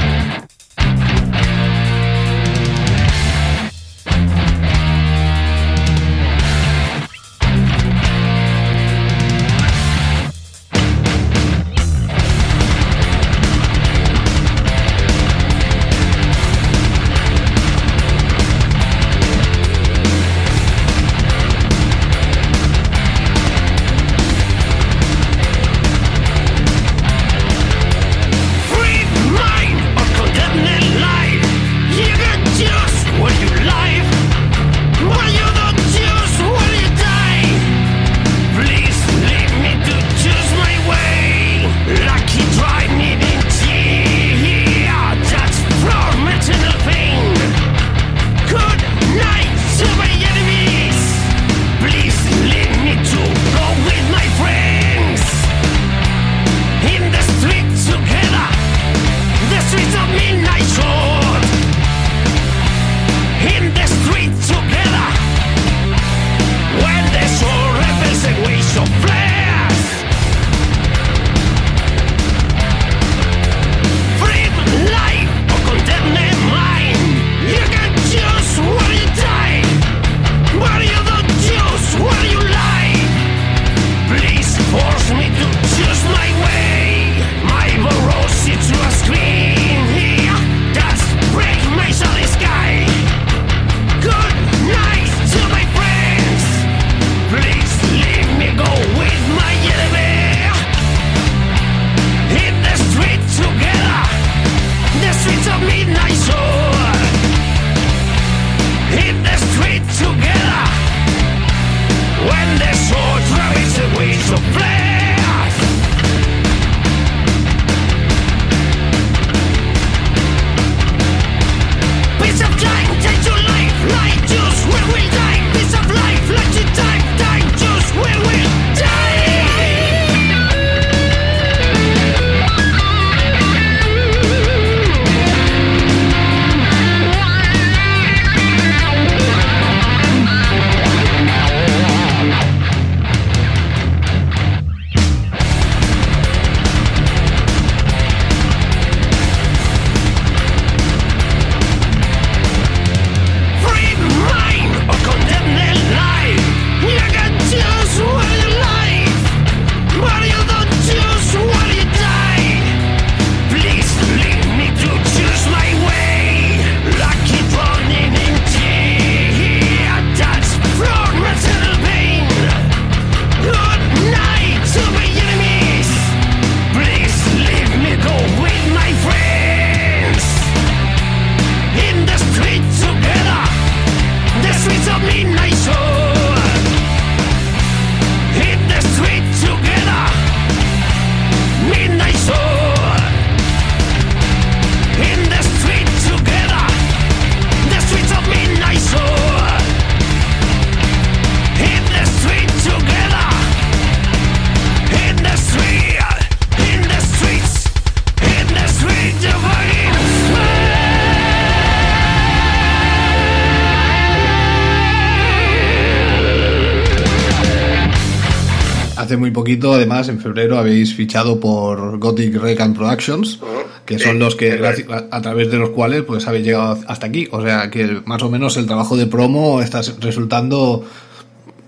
además, en febrero habéis fichado por Gothic Recon Productions, que son Sí, los que, a, a través de los cuales pues habéis llegado hasta aquí. O sea que más o menos el trabajo de promo está resultando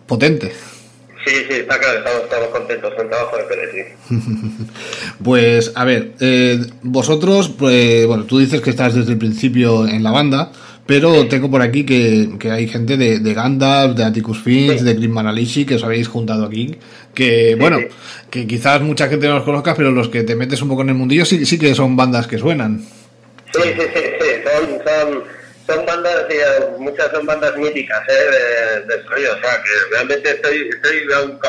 potente. Sí, sí, está claro, estamos, estamos contentos con el trabajo de Pérez, sí. Pues, a ver, eh, vosotros, pues, bueno, tú dices que estás desde el principio en la banda, pero tengo por aquí que, que hay gente de, de Gandalf, de Atticus Finch, Sí. de Grim Manalishi, que os habéis juntado aquí, que, bueno, sí. que quizás mucha gente no los conozca, pero los que te metes un poco en el mundillo sí, sí que son bandas que suenan. Sí, sí, sí, sí, son, son, son bandas, muchas son bandas míticas ¿eh? de, de sonido, o sea, que realmente estoy, estoy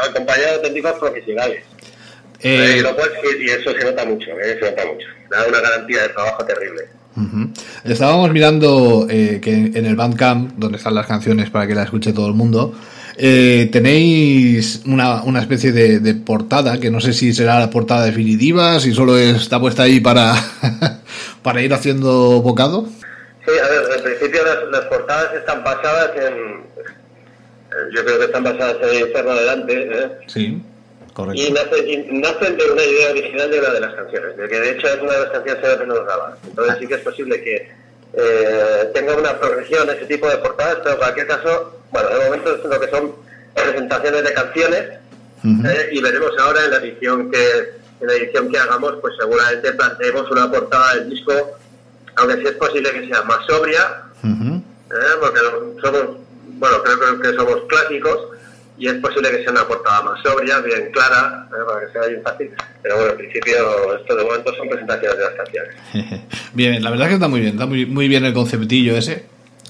acompañado de auténticos profesionales. Eh, lo cual y eso se nota mucho, ¿eh? se nota mucho. Da una garantía de trabajo terrible. Estábamos mirando eh, que en el Bandcamp, donde están las canciones para que la escuche todo el mundo, eh, tenéis una, una especie de, de portada, que no sé si será la portada definitiva, si solo está puesta ahí para, para ir haciendo bocado. Sí, a ver, en principio las, las portadas están basadas en... Yo creo que están basadas en Infierno Adelante, ¿eh? Sí, Y, correcto. nace- y nacen de una idea original de una de las canciones, de que de hecho es una de las canciones que nos graba. Entonces sí que es posible que eh, tenga una progresión ese tipo de portadas, pero en cualquier caso, bueno, de momento es lo que son presentaciones de canciones eh, y veremos ahora en la edición que en la edición que hagamos, pues seguramente planteemos una portada del disco, aunque sí es posible que sea más sobria. ¿eh? porque somos, bueno, creo, creo que somos clásicos y es posible que sea una portada más sobria, bien clara, ¿eh? para que sea bien fácil, pero bueno, en principio esto de momento son presentaciones de las canciones. Bien, la verdad que está muy bien, está muy, muy bien el conceptillo ese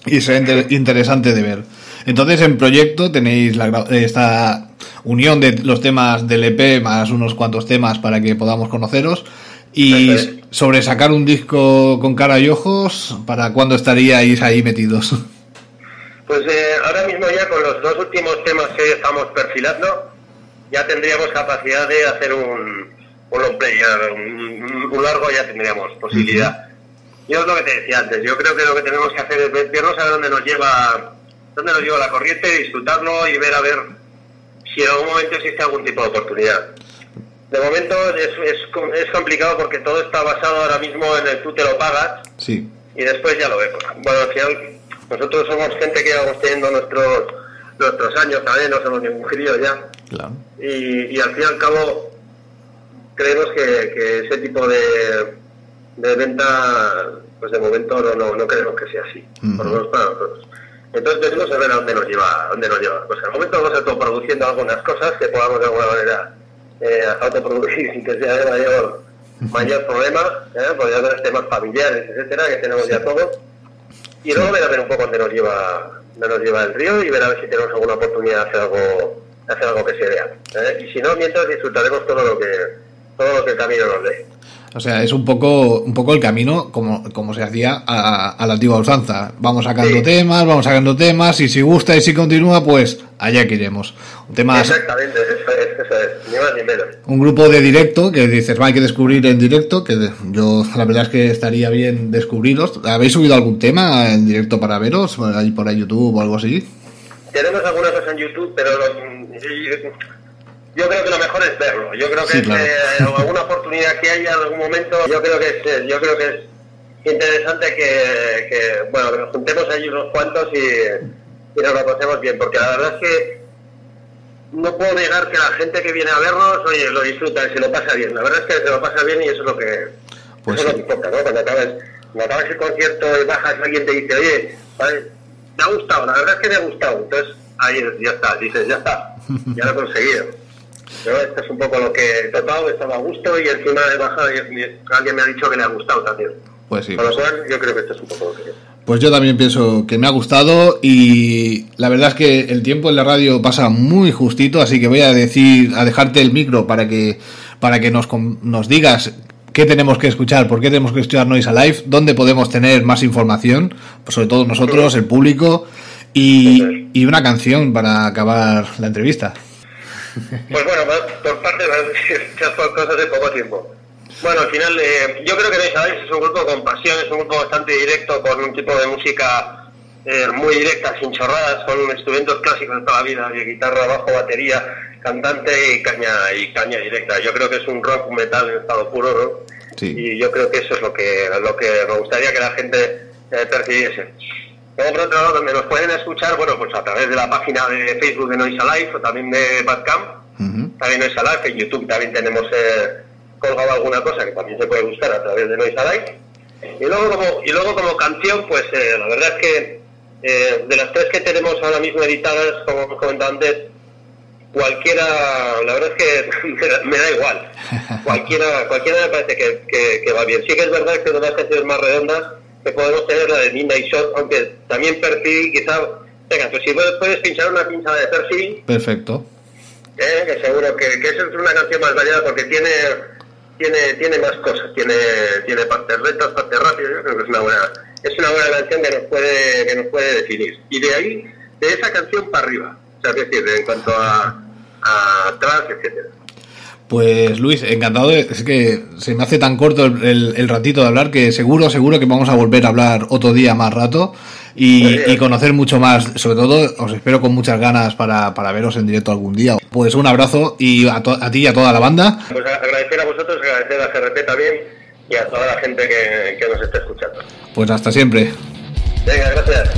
y será inter- interesante de ver. Entonces, en proyecto tenéis la esta unión de los temas del EP más unos cuantos temas para que podamos conoceros y sobre sacar un disco con cara y ojos, ¿para cuándo estaríais ahí metidos? Pues eh, ahora mismo ya con los dos últimos temas que estamos perfilando, ya tendríamos capacidad de hacer un, un long play, un, un largo ya tendríamos posibilidad. Yo es lo que te decía antes, yo creo que lo que tenemos que hacer es ver- vernos a ver dónde nos lleva, dónde nos lleva la corriente, disfrutarlo y ver a ver si en algún momento existe algún tipo de oportunidad. De momento es, es, es complicado porque todo está basado ahora mismo en el tú te lo pagas Sí, y después ya lo vemos. Bueno, al final nosotros somos gente que vamos teniendo nuestros nuestros años también, no somos ningún crío ya. claro. Y, y al fin y al cabo creemos que, que ese tipo de, de venta, pues de momento no, no, no creemos que sea así, por lo menos para nosotros. Entonces tenemos que ver a dónde nos lleva, a dónde nos lleva. Pues al momento vamos autoproduciendo algunas cosas que podamos de alguna manera eh, autoproducir sin que sea de mayor, mayor problema, ¿eh? porque ya tener temas familiares, etcétera, que tenemos ya todos. Y luego ver a ver un poco dónde nos lleva, dónde nos lleva el río y ver a ver si tenemos alguna oportunidad de hacer algo, de hacer algo que se vea. ¿eh? Y si no, mientras disfrutaremos todo lo que todo lo que el camino nos dé. O sea, es un poco, un poco el camino como, como se hacía a, a la antigua usanza. Vamos sacando Sí. temas, vamos sacando temas, y si gusta y si continúa, pues allá que iremos. Un tema, Exactamente, eso es, eso es, ni más ni menos. un grupo de directo que dices, va, hay que descubrir en directo, que yo la verdad es que estaría bien descubriros. ¿Habéis subido algún tema en directo para veros? Por ahí por ahí YouTube o algo así. Tenemos algunas cosas en YouTube, pero lo- y- yo creo que lo mejor es verlo. Yo creo que Sí, es, claro. eh, alguna oportunidad que haya en algún momento, yo creo que es, eh, yo creo que es interesante que, que, bueno, que nos juntemos allí unos cuantos y, y nos lo pasemos bien, porque la verdad es que no puedo negar que la gente que viene a vernos, oye, lo disfruta y se lo pasa bien. La verdad es que se lo pasa bien y eso es lo que, Pues eso es lo que importa, ¿no? Cuando acabas, cuando acabas el concierto y bajas, alguien te dice, oye, vale, me ha gustado, la verdad es que me ha gustado. Entonces, ahí ya está, dices, ya está, ya lo he conseguido. ¿No? Esto es un poco lo que he tocado, estaba a gusto y encima he bajado y y alguien me ha dicho que le ha gustado también. Pues sí. Con lo pues- cual, yo creo que esto es un poco lo que Pues yo también pienso que me ha gustado y la verdad es que el tiempo en la radio pasa muy justito, así que voy a decir, a dejarte el micro para que para que nos, nos digas qué tenemos que escuchar, por qué tenemos que escuchar Noise Alive, dónde podemos tener más información, pues sobre todo nosotros, el público, y, y una canción para acabar la entrevista. Pues bueno, por parte de muchas cosas de poco tiempo. Bueno, al final, eh, yo creo que Alive es un grupo con pasión, es un grupo bastante directo, con un tipo de música eh, muy directa, sin chorradas, son instrumentos clásicos de toda la vida, de guitarra, bajo, batería, cantante y caña y caña directa. Yo creo que es un rock metal en estado puro, ¿no? Y yo creo que eso es lo que lo que me gustaría que la gente eh, percibiese. Luego, por otro lado, donde nos pueden escuchar, bueno, pues a través de la página de Facebook de Noise Alive o también de Badcamp, también Noise Alive, en YouTube también tenemos eh, colgado alguna cosa que también se puede buscar a través de Noise Alive. Y luego como, y luego como canción, pues eh, la verdad es que eh, de las tres que tenemos ahora mismo editadas, como hemos comentado antes, cualquiera, la verdad es que me da, igual. Cualquiera, cualquiera me parece que, que, va bien. Sí que es verdad que de las canciones más redondas que podemos tener la de y Shot, aunque también Percy quizá... Venga, pues si puedes, pinchar una pinchada de Percy. Perfecto. Eh, que seguro que, que es una canción más variada porque tiene tiene tiene más cosas, tiene tiene partes rectas, partes rápidas, yo creo que es una buena es una buena canción que nos puede que nos puede definir. Y de ahí de esa canción para arriba, o sea, es decir, en cuanto a, a atrás, etcétera. Pues Luis, encantado. Es que se me hace tan corto el, el, ratito de hablar que seguro, seguro que vamos a volver a hablar otro día más rato y, y conocer mucho más. Sobre todo, os espero con muchas ganas para, para veros en directo algún día. Pues un abrazo y a, a ti y a toda la banda. Pues agradecer a vosotros, agradecer a GRP también y a toda la gente que, que nos está escuchando. Pues hasta siempre. Venga, gracias.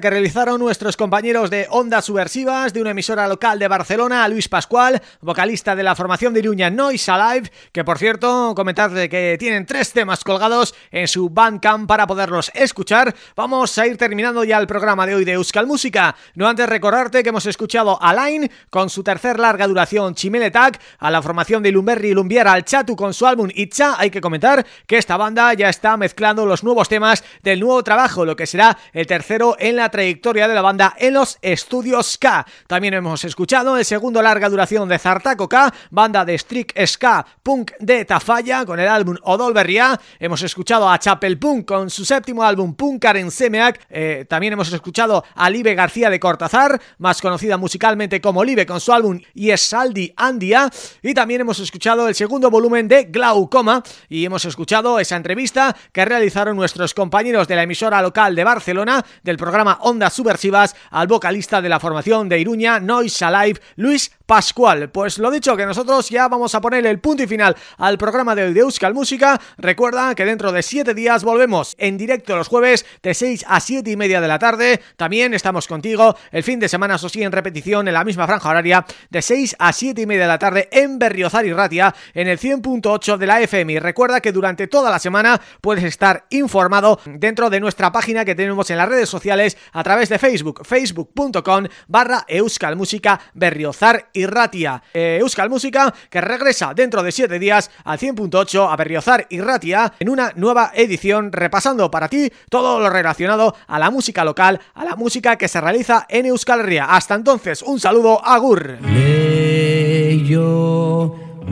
Que realizaron nuestros compañeros de Ondas Subversivas de una emisora local de Barcelona, Luis Pascual, vocalista de la formación de Iruña Noise Alive, que por cierto, comentarle que tienen tres temas colgados en su Bandcamp para poderlos escuchar. Vamos a ir terminando ya el programa de hoy de Euskal Música. No antes recordarte que hemos escuchado a Line con su tercer larga duración Chimeletak, a la formación de Lumberry y Lumbiera al Chatu con su álbum Itcha. Hay que comentar que esta banda ya está mezclando los nuevos temas del nuevo trabajo, lo que será el tercero en la trayectoria de la banda en los estudios K. También hemos escuchado el segundo larga duración de Zartaco K, banda de Strict Ska Punk de Tafalla con el álbum Odolberria. Hemos escuchado a Chapel Punk con su séptimo álbum Punkaren Semeak. Eh, también hemos escuchado a Libe García de Cortazar, más conocida musicalmente como Libe con su álbum Yesaldi Andia. Y también hemos escuchado el segundo volumen de Glaucoma y hemos escuchado esa entrevista que realizaron nuestros compañeros de la emisora local de Barcelona del programa Ondas Subversivas al vocalista de la formación de Iruña Noise Alive, Luis Pascual. Pues lo dicho, que nosotros ya vamos a poner el punto y final al programa de hoy de Euskal Música. Recuerda que dentro de 7 días volvemos en directo los jueves de 6 a 7 y media de la tarde. También estamos contigo el fin de semana, eso sí, en repetición en la misma franja horaria de 6 a 7 y media de la tarde en Berriozar y Ratia en el 100.8 de la FM. Y recuerda que durante toda la semana puedes estar informado dentro de nuestra página que tenemos en las redes sociales a través de Facebook, facebook.com barra Euskal Música Berriozar y Ratia. Eh, Euskal Música que regresa dentro de 7 días al 100.8 a Berriozar y Ratia en una nueva edición repasando para ti todo lo relacionado a la música local, a la música que se realiza en Euskal. Hasta entonces, un saludo, agur. Leio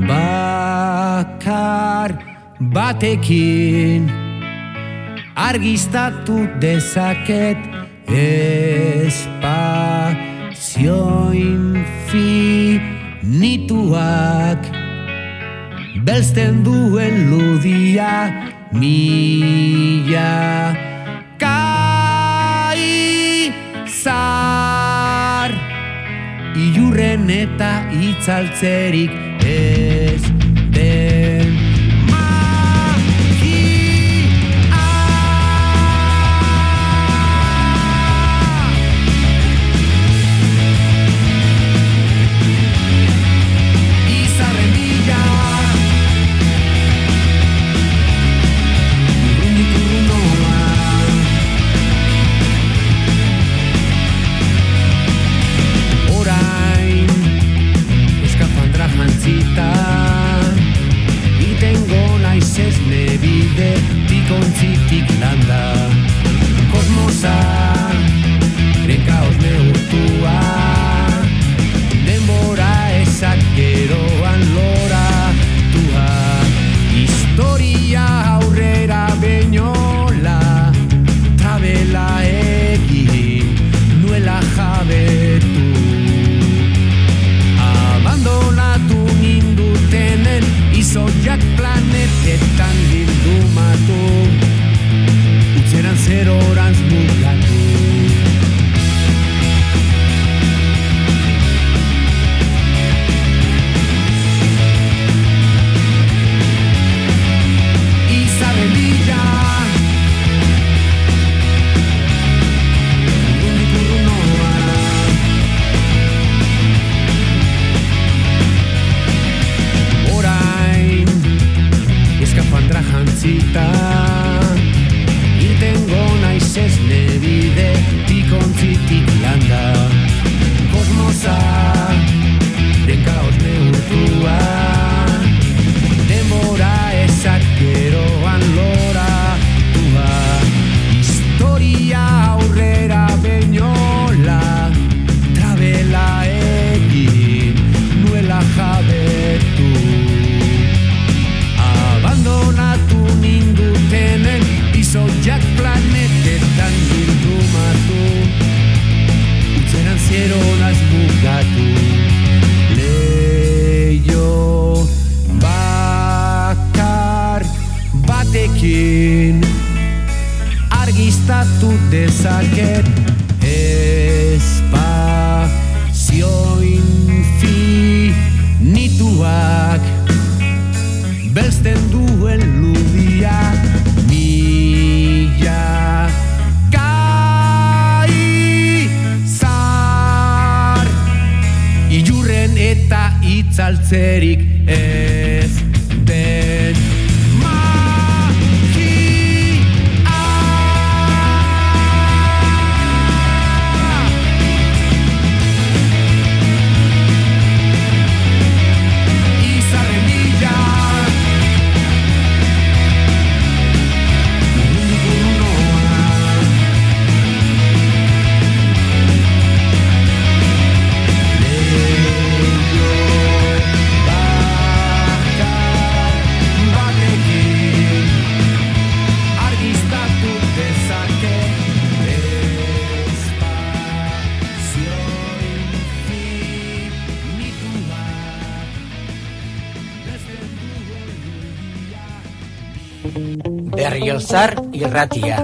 bakar batekin argistatu dezaket espazio infinituak belzten duen ludia mila kaizar. Iurren eta itzaltzerik ez den irratia.